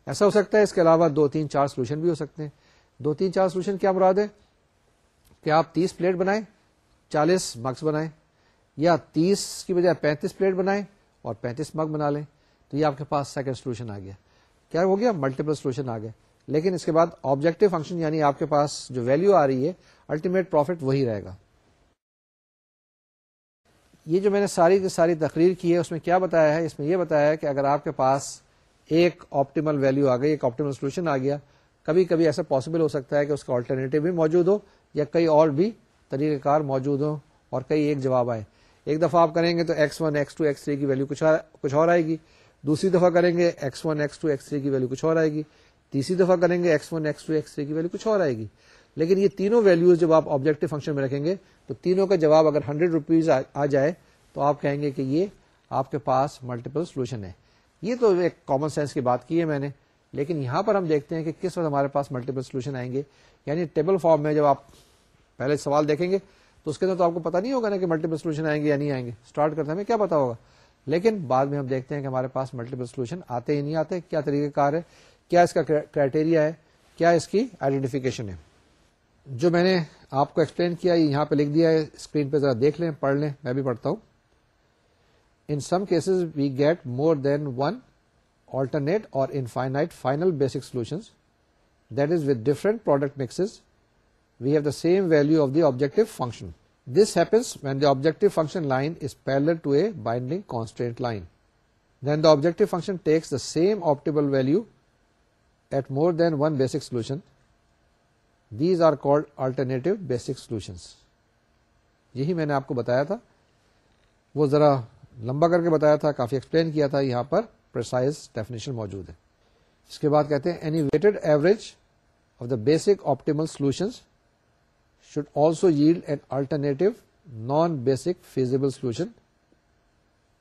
ایسا ہو سکتا ہے اس کے علاوہ دو تین چار سولوشن بھی ہو سکتے ہیں۔ دو تین چار سولوشن کیا مراد ہے؟ کہ آپ تیس پلیٹ بنائیں، چالیس مگس بنائیں، یا تیس کی بجائے پینتیس پلیٹ بنائیں اور پینتیس مگ بنا لیں، تو یہ آپ کے پاس سیکنڈ سولوشن آ گیا۔ کیا ہو گیا؟ ملٹیپل سولوشن آ گیا لیکن اس کے بعد آبجیکٹو فنکشن یعنی آپ کے پاس جو ویلو آ رہی ہے الٹیمیٹ پروفٹ وہی رہے گا۔ یہ جو میں نے ساری کی ساری تقریر کی ہے، اس میں کیا بتایا ہے؟ اس میں یہ بتایا ہے کہ اگر آپ کے پاس ایک آپٹیمل ویلو آ گئی، ایک آپٹیمل سولوشن آ گیا، کبھی کبھی ایسا پاسبل ہو سکتا ہے کہ اس کا آلٹرنیٹو بھی موجود ہو۔ یا کئی اور بھی طریقہ کار موجود ہو اور کئی ایک جواب آئے۔ ایک دفعہ آپ کریں گے تو x one x two x three کی ویلو کچھ اور آئے گی۔ دوسری دفعہ کریں گے x one x two x three کی ویلو کچھ اور آئے گی۔ تیسری دفعہ کریں گے x one x two x three کی ویلو کچھ اور آئے گی۔ لیکن یہ تینوں ویلوز جب آپ آبجیکٹو فنکشن میں رکھیں گے تو تینوں کا جواب اگر ہنڈریڈ روپیز آ جائے تو آپ کہیں گے کہ یہ آپ کے پاس ملٹیپل سولوشن ہے۔ یہ تو ایک کامن سینس کی بات کی ہے میں نے۔ لیکن یہاں پر ہم دیکھتے ہیں کہ کس وقت ہمارے پاس ملٹیپل سولوشن آئیں گے۔ یعنی ٹیبل فارم میں جب آپ پہلے سوال دیکھیں گے، تو اس کے اندر تو آپ کو پتا نہیں ہوگا نا کہ ملٹیپل سولوشن آئیں گے یا نہیں آئیں گے۔ اسٹارٹ کرتے ہمیں کیا پتا ہوگا۔ لیکن بعد میں ہم دیکھتے ہیں کہ ہمارے پاس ملٹیپل سولوشن آتے ہی نہیں آتے، کیا طریقہ کار ہے، کیا اس کا کرائٹیریا ہے، کیا اس کی آئیڈینٹیفیکیشن ہے۔ جو میں نے آپ کو ایکسپلین کیا یہاں پہ لکھ دیا ہے اسکرین پہ ذرا دیکھ لیں، پڑھ لیں، میں بھی پڑھتا ہوں۔ In some cases we get more than one alternate or infinite final basic solution that is with different product mixes we have the same value of the objective function this happens when the objective function line is parallel to a binding constant line then the objective function takes the same optimal value at more than one basic solution these are called alternative basic solutions یہی میں نے آپ کو بتایا تھا. وہ ذرا لمبا کر کے بتایا تھا، کافی ایکسپلین کیا تھا یہاں پر. پرسائز ڈیفینیشن موجود ہے۔ اس کے بعد کہتے ہیں any weighted average of the basic optimal solution should also yield an alternative non basic feasible solution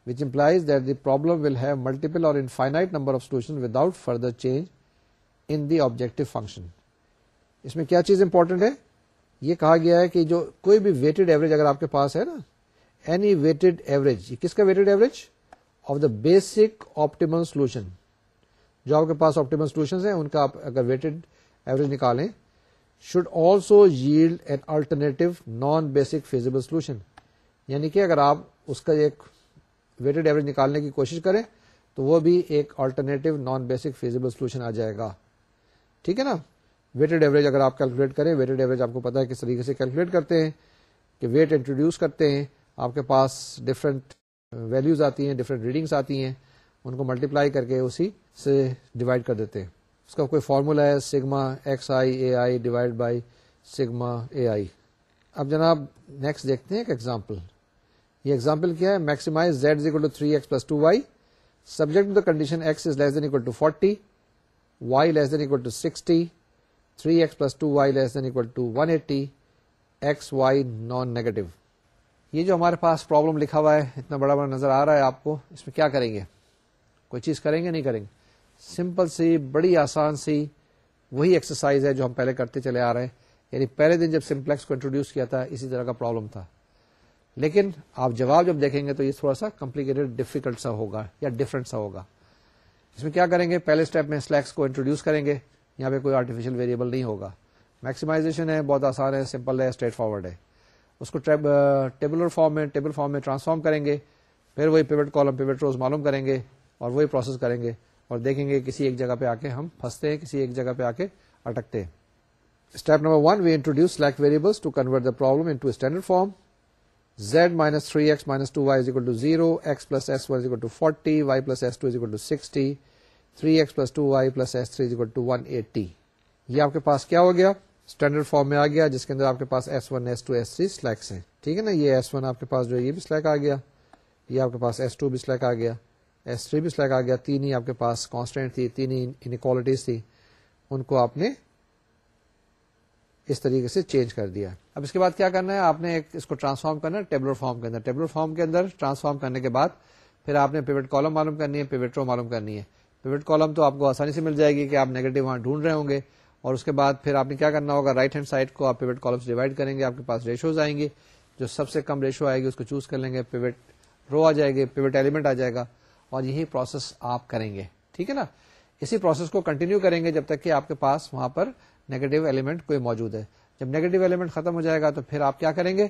which implies that the problem will have multiple or infinite number of solution without further change in the objective function اس میں کیا چیز important ہے؟ یہ کہا گیا ہے کہ جو کوئی بھی ویٹڈ ایوریج اگر آپ کے پاس ہے نا اینی ویٹڈ ایوریج یہ کس کا weighted average of the basic optimal solution جو آپ کے پاس آپٹیمل سولوشن ہیں، ان کا آپ اگر ویٹڈ ایوریج نکالیں should also yield an alternative non basic feasible solution یعنی کہ اگر آپ اس کا ایک ویٹڈ ایوریج نکالنے کی کوشش کریں، تو وہ بھی ایک alternative non basic feasible solution آ جائے گا۔ ٹھیک ہے نا؟ ویٹڈ ایوریج اگر آپ کیلکولیٹ کریں ویٹڈ ایوریج آپ کو پتا ہے کس طریقے سے کیلکولیٹ کرتے ہیں، کہ ویٹ انٹروڈیوس کرتے ہیں، آپ کے پاس ڈفرینٹ ویلوز آتی ہیں ڈفرینٹ ریڈنگس آتی ہیں، ان کو ملٹیپلائی کر کے اسی سے ڈیوائڈ کر دیتے ہیں۔ اس کا کوئی فارمولا ہے sigma x i a i divide by sigma a i اب جناب نیکسٹ دیکھتے ہیں ایک ایگزامپل یہ ایگزامپل کیا ہے؟ Maximise z is equal to three x plus two y subject to the condition x is less than equal to forty y less than equal to sixty three x plus two y less than equal to one eighty x y non negative یہ جو ہمارے پاس problem لکھا ہوا ہے، اتنا بڑا بڑا نظر آ رہا ہے آپ کو، اس میں کیا کریں گے؟ کوئی چیز کریں گے؟ نہیں کریں گے۔ سمپل سی، بڑی آسان سی، وہی ایکسرسائز ہے جو ہم پہلے کرتے چلے آ رہے ہیں۔ یعنی پہلے دن جب سمپلیکس کو انٹروڈیوس کیا تھا، اسی طرح کا پرابلم تھا۔ لیکن آپ جواب جب دیکھیں گے تو یہ تھوڑا سا کمپلیکیٹڈ ڈیفیکلٹ سا ہوگا یا ڈفرنٹ سا ہوگا۔ اس میں کیا کریں گے؟ پہلے اسٹیپ میں سلیکس کو انٹروڈیوس کریں گے۔ یہاں پہ کوئی آرٹیفیشل ویریبل نہیں ہوگا۔ میکسیمائزیشن ہے، بہت آسان ہے سمپل ہے اسٹریٹ فارورڈ ہے۔ اس کو ٹیبلر فارم میں ٹیبل فارم میں ٹرانسفارم کریں گے، پھر وہی پیوٹ کالم، پیوٹ روز معلوم کریں گے اور وہی پروسیس کریں گے اور دیکھیں گے کسی ایک جگہ پہ آ کے ہم پھنستے ہیں، کسی ایک جگہ پہ آ کے اٹکتے ہیں۔ Step number one we introduce slack variables to convert the problem into standard form z minus three x minus two y equal to zero x plus s one equal to forty y plus s two equal to sixty three x plus two y plus s three equal to one eighty یہ آپ کے پاس کیا ہو گیا؟ Standard form میں آ گیا، جس کے اندر آپ کے پاس s one s two s three slacks ہیں۔ ٹھیک ہے نا؟ یہ ایس ون آپ کے پاس جو یہ بھی سلیک آ گیا۔ یہ آپ کے پاس ایس ٹو بھی سلیک آ گیا۔ ایس تھری بھی سلیک آ گیا۔ تین ہی آپ کے پاس کانسٹینٹ تھی، تین ہی انکوالٹیز تھی۔ ان کو آپ نے اس طریقے سے چینج کر دیا۔ اب اس کے بعد کیا کرنا ہے؟ آپ نے ایک اس کو ٹرانسفارم کرنا ہے ٹیبلر فارم کے اندر۔ ٹیبلر فارم کے اندر ٹرانسفارم کرنے کے بعد پھر آپ نے پیوٹ کالم معلوم کرنی ہے پیوٹ رو معلوم کرنی ہے۔ پیوٹ کالم تو آپ کو آسانی سے مل جائے گی کہ آپ نیگیٹو وہاں ڈھونڈ رہے ہوں گے۔ اور اس کے بعد پھر آپ نے کیا کرنا ہوگا؟ رائٹ ہینڈ سائڈ کو آپ پیوٹ کالم سے ڈیوائڈ کریں گے، آپ کے پاس ریشوز آئیں گے۔ جو سب سے کم ریشو آئے گی اس کو چوز کر لیں گے پیوٹ رو آ جائے گی پیوٹ ایلیمنٹ آ جائے گا اور یہی پروسیس آپ کریں گے۔ ٹھیک ہے نا؟ اسی پروسیس کو کنٹینیو کریں گے جب تک کہ آپ کے پاس وہاں پر نیگیٹو ایلیمنٹ کوئی موجود ہے۔ جب نیگیٹو ایلیمنٹ ختم ہو جائے گا تو پھر آپ کیا کریں گے؟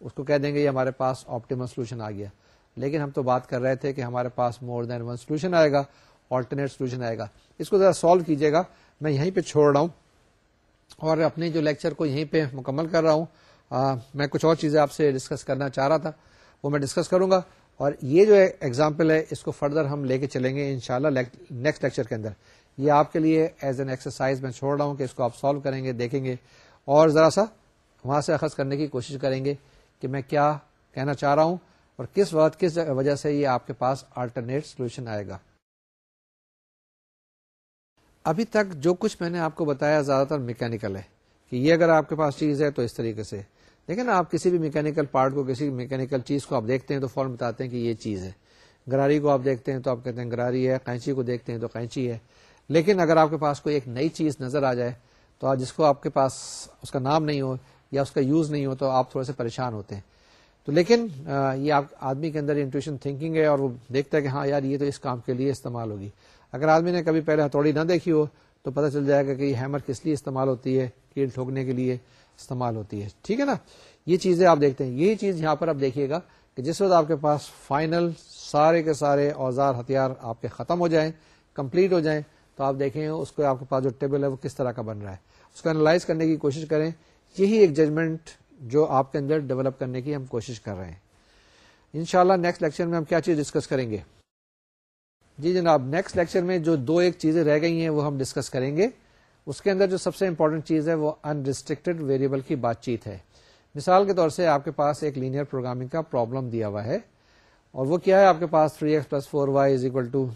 اس کو کہہ دیں گے، یہ ہمارے پاس آپٹیمل سولوشن آ گیا۔ لیکن ہم تو بات کر رہے تھے کہ ہمارے پاس مور دین ون سولوشن آئے گا آلٹرنیٹ سولوشن آئے گا۔ اس کو ذرا سالو کیجیے گا۔ میں یہیں پہ چھوڑ رہا ہوں اور اپنے جو لیکچر کو یہیں پہ مکمل کر رہا ہوں آ, میں کچھ اور چیزیں آپ سے ڈسکس کرنا چاہ رہا تھا وہ میں ڈسکس کروں گا اور یہ جو ایگزامپل ہے اس کو فردر ہم لے کے چلیں گے ان شاء اللہ نیکسٹ لیکچر کے اندر۔ یہ آپ کے لیے ایز این ایکسرسائز میں چھوڑ رہا ہوں کہ اس کو آپ سالو کریں گے دیکھیں گے اور ذرا سا وہاں سے اخذ کرنے کی کوشش کریں گے کہ میں کیا کہنا چاہ رہا ہوں اور کس وقت کس وجہ سے یہ آپ کے پاس آلٹرنیٹ سولوشن آئے گا۔ ابھی تک جو کچھ میں نے آپ کو بتایا زیادہ تر میکینکل ہے کہ یہ اگر آپ کے پاس چیز ہے تو اس طریقے سے۔ دیکھیں نا، آپ کسی بھی میکینکل پارٹ کو، کسی میکینکل چیز کو آپ دیکھتے ہیں تو فوراً بتاتے ہیں کہ یہ چیز ہے۔ گراری کو آپ دیکھتے ہیں تو آپ کہتے ہیں گراری ہے، قینچی کو دیکھتے ہیں تو قینچی ہے۔ لیکن اگر آپ کے پاس کوئی ایک نئی چیز نظر آ جائے تو جس کو آپ کے پاس اس کا نام نہیں ہو یا اس کا یوز نہیں ہو تو آپ تھوڑے سے پریشان ہوتے ہیں۔ تو لیکن یہ آپ، آدمی کے اندر انٹویشن تھنکنگ ہے اور وہ دیکھتا ہے کہ ہاں یار، یہ تو اس کام کے لیے استعمال ہوگی۔ اگر آدمی نے کبھی پہلے ہتھوڑی نہ دیکھی ہو تو پتہ چل جائے گا کہ یہ ہیمر کس لیے استعمال ہوتی ہے کیل ٹھوکنے کے لیے استعمال ہوتی ہے۔ ٹھیک ہے نا؟ یہ چیزیں آپ دیکھتے ہیں۔ یہی چیز یہاں پر آپ دیکھیے گا کہ جس وقت آپ کے پاس فائنل سارے کے سارے اوزار ہتھیار آپ کے ختم ہو جائیں، کمپلیٹ ہو جائیں، تو آپ دیکھیں اس کو آپ کے پاس جو ٹیبل ہے وہ کس طرح کا بن رہا ہے۔ اس کو اینالائز کرنے کی کوشش کریں۔ یہی ایک ججمنٹ جو آپ کے اندر ڈیولپ کرنے کی ہم کوشش کر رہے ہیں۔ انشاءاللہ شاء نیکسٹ لیکچر میں ہم کیا چیز ڈسکس کریں گے؟ جی جناب نیکسٹ لیکچر میں جو دو ایک چیزیں رہ گئی ہیں، وہ ہم ڈسکس کریں گے۔ اس کے اندر جو سب سے امپورٹنٹ چیز ہے، وہ انریسٹرکٹیڈ ویریبل کی بات چیت ہے۔ مثال کے طور سے آپ کے پاس ایک لینئر پروگرامنگ کا پرابلم دیا ہوا ہے، اور وہ کیا ہے؟ آپ کے پاس three x plus four y is equal to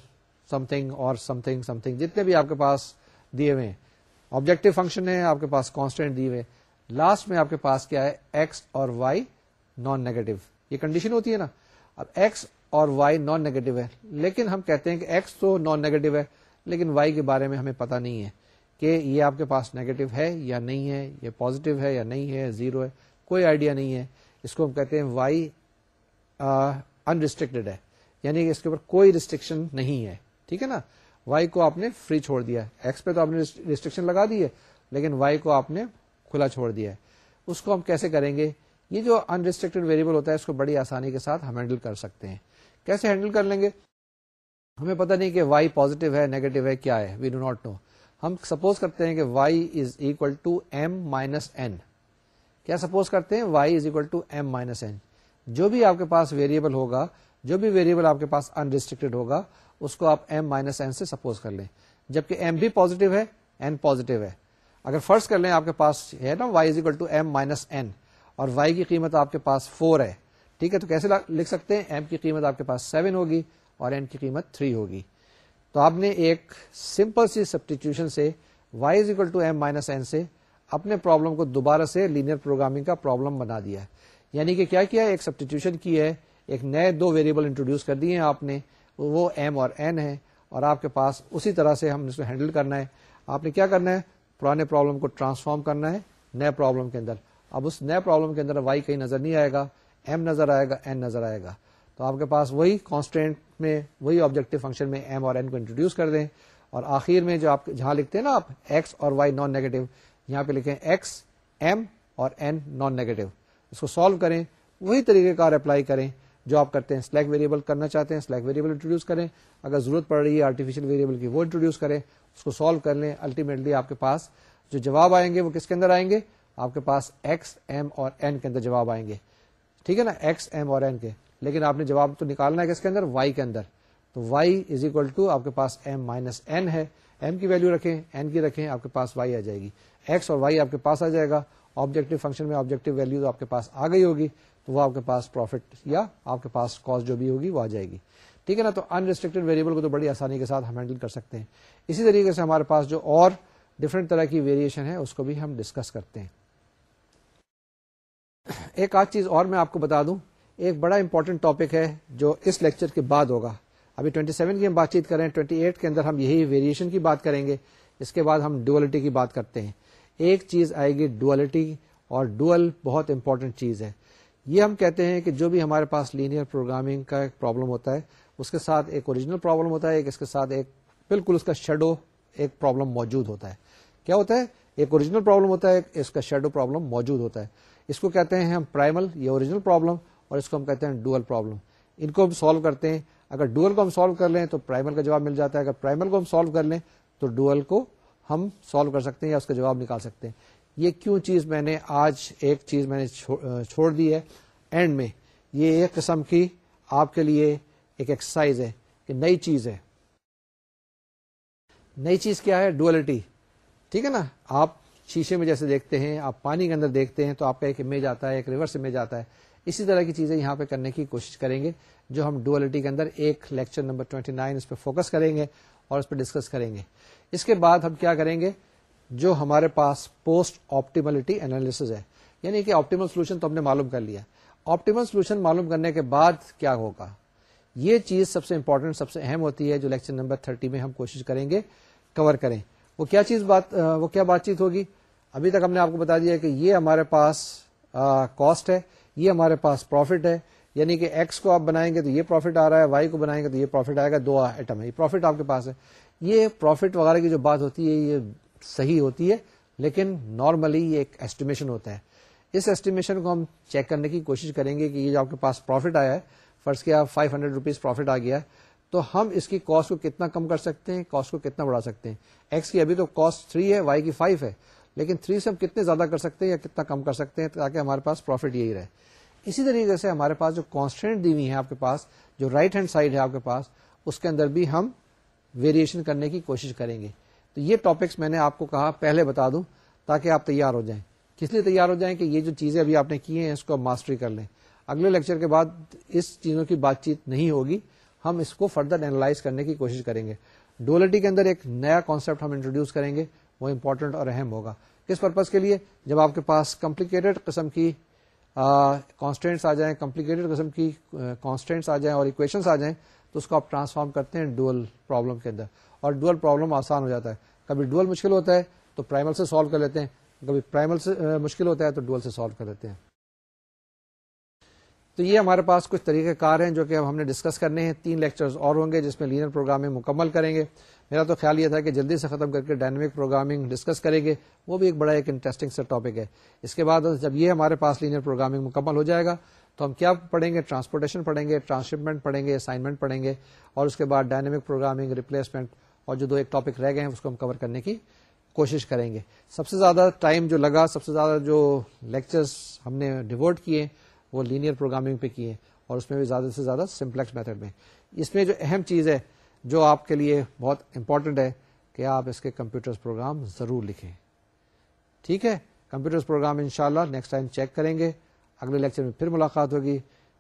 something اور سم تھنگ سم تھنگ جتنے بھی آپ کے پاس دیے ہوئے آبجیکٹو فنکشن ہے آپ کے پاس کانسٹینٹ دیے ہوئے لاسٹ میں آپ کے پاس کیا ہے؟ ایکس اور وائی نان نیگیٹو یہ کنڈیشن ہوتی ہے نا۔ اب ایکس اور وائی نان نیگیٹو ہے۔ لیکن ہم کہتے ہیں کہ ایکس تو نان نیگیٹو ہے، لیکن وائی کے بارے میں ہمیں پتا نہیں ہے کہ یہ آپ کے پاس نیگیٹو ہے یا نہیں ہے، یہ پوزیٹو ہے یا نہیں ہے زیرو ہے، کوئی آئیڈیا نہیں ہے۔ اس کو ہم کہتے ہیں وائی انریسٹرکٹیڈ uh, ہے۔ یعنی کہ اس کے اوپر کوئی ریسٹرکشن نہیں ہے۔ ٹھیک ہے نا؟ وائی کو آپ نے فری چھوڑ دیا ایکس پہ تو آپ نے ریسٹرکشن لگا دی ہے، لیکن وائی کو آپ نے کھلا چھوڑ دیا ہے۔ اس کو ہم کیسے کریں گے؟ یہ جو انریسٹرکٹیڈ ویریبل ہوتا ہے، اس کو بڑی آسانی کے ساتھ ہم ہینڈل کر سکتے ہیں۔ کیسے ہینڈل کر لیں گے؟ ہمیں پتہ نہیں کہ وائی پازیٹو ہے نیگیٹو ہے، کیا ہے وی ڈو ناٹ نو ہم سپوز کرتے ہیں کہ y is equal to m minus n کیا سپوز کرتے ہیں؟ Y is equal to m minus n جو بھی آپ کے پاس ویریبل ہوگا، جو بھی ویریبل آپ کے پاس انریسٹرکٹیڈ ہوگا، اس کو آپ ایم مائنس این سے سپوز کر لیں. جبکہ ایم بھی پازیٹو ہے این پازیٹو ہے. اگر فرض کر لیں آپ کے پاس ہے نا، y is equal to m minus n اور وائی کی قیمت آپ کے پاس فور ہے ٹھیک ہے، تو کیسے لکھ سکتے ہیں؟ ایم کی قیمت آپ کے پاس سیون ہوگی اور این کی قیمت تھری ہوگی۔ تو آپ نے ایک سمپل سی سبسٹیٹیوشن سے y is equal to m minus n سے اپنے پرابلم کو دوبارہ سے لینئر پروگرامنگ کا پرابلم بنا دیا ہے۔ یعنی کہ کیا کیا؟ ایک سبسٹیٹیوشن کی ہے، ایک نئے دو ویریبل انٹروڈیوس کر دیے ہیں آپ نے، وہ ایم اور این ہے اور آپ کے پاس اسی طرح سے ہم اس کو ہینڈل کرنا ہے۔ آپ نے کیا کرنا ہے؟ پرانے پرابلم کو ٹرانسفارم کرنا ہے نئے پرابلم کے اندر۔ اب اس نئے پرابلم کے اندر وائی کہیں نظر نہیں آئے گا۔ ایم نظر آئے گا این نظر آئے گا. تو آپ کے پاس وہی کانسٹینٹ میں، وہی آبجیکٹو فنکشن میں ایم اور این کو انٹروڈیوس کر دیں اور آخر میں جو آپ جہاں لکھتے ہیں نا آپ ایکس اور وائی نان نیگیٹو یہاں پہ لکھیں ایکس ایم اور این نان نیگیٹو اس کو سالو کریں، وہی طریقے کار اپلائی کریں جو آپ کرتے ہیں. سلیک ویریبل کرنا چاہتے ہیں سلیک ویریبل انٹروڈیوس کریں. اگر ضرورت پڑ رہی ہے آرٹیفیشل ویریبل کی وہ انٹروڈیوس کریں، اس کو سالو کر لیں. الٹیمیٹلی آپ کے پاس جو جواب آئیں گے وہ کس کے اندر آئیں گے؟ آپ کے پاس ایکس ایم اور این کے اندر جواب آئیں گے. ٹھیک ہے نا؟ ایکس ایم اور این کے۔ لیکن آپ نے جواب تو نکالنا ہے کس کے اندر وائی کے اندر۔ تو وائی از اکول ٹو آپ کے پاس ایم مائنس این ہے۔ ایم کی ویلو رکھیں این کی رکھیں، آپ کے پاس وائی آ جائے گی۔ ایکس اور وائی آپ کے پاس آ جائے گا۔ آبجیکٹو فنکشن میں آبجیکٹو ویلو آپ کے پاس آ گئی ہوگی۔ تو وہ آپ کے پاس پروفٹ یا آپ کے پاس کاسٹ جو بھی ہوگی وہ آ جائے گی۔ ٹھیک ہے نا؟ تو انریسٹرکٹیڈ ویریبل کو تو بڑی آسانی کے ساتھ ہم ہینڈل کر سکتے ہیں۔ اسی طریقے سے ہمارے پاس جو اور ڈفرینٹ طرح کی ویریشن ہے، اس کو بھی ہم ڈسکس کرتے ہیں۔ ایک آج چیز اور میں آپ کو بتا دوں۔ ایک بڑا امپورٹنٹ ٹاپک ہے جو اس لیکچر کے بعد ہوگا۔ ابھی 27 کی ہم بات چیت کریں 28 کے اندر ہم یہی ویریشن کی بات کریں گے۔ اس کے بعد ہم ڈوئلٹی کی بات کرتے ہیں۔ ایک چیز آئے گی ڈوئلٹی اور ڈوئل بہت امپورٹنٹ چیز ہے۔ یہ ہم کہتے ہیں کہ جو بھی ہمارے پاس لینئر پروگرامنگ کا ایک پرابلم ہوتا ہے، اس کے ساتھ ایک اوریجنل پرابلم ہوتا ہے، ایک اس کے ساتھ ایک بالکل اس کا شیڈو ایک پرابلم موجود ہوتا ہے۔ کیا ہوتا ہے؟ ایک اوریجنل پرابلم ہوتا ہے اس کا شیڈو پرابلم موجود ہوتا ہے۔ اس کو کہتے ہیں ہم پرائمل یا اوریجنل پرابلم اور اس کو ہم کہتے ہیں ڈوئل پرابلم ان کو ہم سالو کرتے ہیں۔ اگر ڈوئل کو ہم سالو کر لیں تو پرائمل کا جواب مل جاتا ہے۔ اگر پرائمل کو ہم سالو کر لیں تو ڈوئل کو ہم سالو کر سکتے ہیں یا اس کا جواب نکال سکتے ہیں۔ یہ کیوں چیز میں نے آج ایک چیز میں نے چھوڑ دی ہے۔ اینڈ میں یہ ایک قسم کی آپ کے لیے ایک ایکسرسائز ہے کہ نئی چیز ہے۔ نئی چیز کیا ہے؟ ڈوئلٹی ٹھیک ہے نا؟ آپ شیشے میں جیسے دیکھتے ہیں، آپ پانی کے اندر دیکھتے ہیں تو آپ کا ایک امیج آتا ہے، ایک ریورس امیج آتا ہے۔ اسی طرح کی چیزیں یہاں پہ کرنے کی کوشش کریں گے، جو ہم ڈوئلٹی کے اندر ایک لیکچر نمبر 29 اس پہ فوکس کریں گے اور اس پہ ڈسکس کریں گے۔ اس کے بعد ہم کیا کریں گے؟ جو ہمارے پاس پوسٹ آپٹیملٹی اینالس ہے یعنی کہ آپٹیمل سولوشن تو ہم نے معلوم کر لیا۔ آپٹیمل سولوشن معلوم کرنے کے بعد کیا ہوگا؟ یہ چیز سب سے امپورٹنٹ سب سے اہم ہوتی ہے جو لیکچر نمبر 30 میں ہم کوشش کریں گے کور کریں۔ وہ کیا چیز بات، وہ کیا بات چیت ہوگی؟ ابھی تک ہم نے آپ کو بتا دیا کہ یہ ہمارے پاس کاسٹ ہے، یہ ہمارے پاس پروفٹ ہے یعنی کہ ایکس کو آپ بنائیں گے تو یہ پروفٹ آ رہا ہے وائی کو بنائیں گے تو یہ پروفٹ آئے گا، دو آئٹم ہے، یہ پروفٹ آپ کے پاس ہے۔ یہ پروفٹ وغیرہ کی جو بات ہوتی ہے، یہ صحیح ہوتی ہے، لیکن نارملی یہ ایک ایسٹیمیشن ہوتا ہے۔ اس ایسٹیمیشن کو ہم چیک کرنے کی کوشش کریں گے کہ یہ جو آپ کے پاس پروفٹ آیا ہے، فرض کیا فائیو ہنڈریڈ روپیز پروفٹ آ گیا تو ہم اس کی کاسٹ کو کتنا کم کر سکتے ہیں کاسٹ کو کتنا بڑھا سکتے ہیں۔ ایکس کی ابھی تو کاسٹ تھری ہے وائی کی فائیو ہے۔ لیکن تھری سے ہم کتنے زیادہ کر سکتے ہیں یا کتنا کم کر سکتے ہیں تاکہ ہمارے پاس پروفٹ یہی رہے۔ اسی طریقے سے ہمارے پاس جو کانسٹینٹ دی ہوئی ہے آپ کے پاس، جو رائٹ ہینڈ سائڈ ہے آپ کے پاس، اس کے اندر بھی ہم ویریشن کرنے کی کوشش کریں گے۔ تو یہ ٹاپکس میں نے آپ کو کہا، پہلے بتا دوں تاکہ آپ تیار ہو جائیں۔ کس لیے تیار ہو جائیں کہ یہ جو چیزیں ابھی آپ نے کی ہیں، اس کو ماسٹری کر لیں۔ اگلے لیکچر کے بعد اس چیزوں کی بات چیت نہیں ہوگی۔ ہم اس کو فردر اینالائز کرنے کی کوشش کریں گے۔ ڈولٹی کے اندر ایک نیا کانسیپٹ ہم انٹروڈیوس کریں گے۔ وہ امپورٹنٹ اور اہم ہوگا۔ کس پرپز کے لیے؟ جب آپ کے پاس کمپلیکیٹڈ قسم کی کانسٹینٹس آ جائیں کمپلیکیٹڈ قسم کی کانسٹینٹس آ جائیں اور اکویشنس آ جائیں، تو اس کو آپ ٹرانسفارم کرتے ہیں ڈوئل پرابلم کے اندر۔ اور ڈوئل پرابلم آسان ہو جاتا ہے۔ کبھی ڈوئل مشکل ہوتا ہے تو پرائمل سے سالو کر لیتے ہیں، کبھی پرائمل سے مشکل ہوتا ہے تو ڈوئل سے سالو کر لیتے ہیں۔ تو یہ ہمارے پاس کچھ طریقہ کار ہیں جو کہ اب ہم نے ڈسکس کرنے ہیں۔ تین لیکچرز اور ہوں گے جس میں لینر پروگرامنگ مکمل کریں گے۔ میرا تو خیال یہ تھا کہ جلدی سے ختم کر کے ڈائنمک پروگرامنگ ڈسکس کریں گے۔ وہ بھی ایک بڑا ایک انٹرسٹنگ سا ٹاپک ہے۔ اس کے بعد جب یہ ہمارے پاس لینئر پروگرامنگ مکمل ہو جائے گا، تو ہم کیا پڑھیں گے؟ ٹرانسپورٹیشن پڑھیں گے ٹرانسشپمنٹ پڑھیں گے اسائنمنٹ پڑھیں گے۔ اور اس کے بعد ڈائنامک پروگرامنگ ریپلیسمنٹ اور جو دو ایک ٹاپک رہ گئے ہیں، اس کو ہم کور کرنے کی کوشش کریں گے۔ سب سے زیادہ ٹائم جو لگا، سب سے زیادہ جو لیکچرز ہم نے ڈیوٹ کیے وہ لینئر پروگرامنگ پہ کیے اور اس میں بھی زیادہ سے زیادہ سمپلیکس میتھڈ میں اس میں جو اہم چیز ہے، جو آپ کے لیے بہت امپورٹنٹ ہے کہ آپ اس کے کمپیوٹر پروگرام ضرور لکھیں۔ ٹھیک ہے؟ کمپیوٹر پروگرام انشاءاللہ شاء نیکسٹ ٹائم چیک کریں گے۔ اگلے لیکچر میں پھر ملاقات ہوگی۔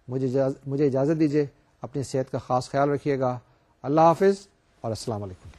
مجھے مجھے اجازت دیجیے اپنی صحت کا خاص خیال رکھیے گا۔ اللہ حافظ اور السلام علیکم۔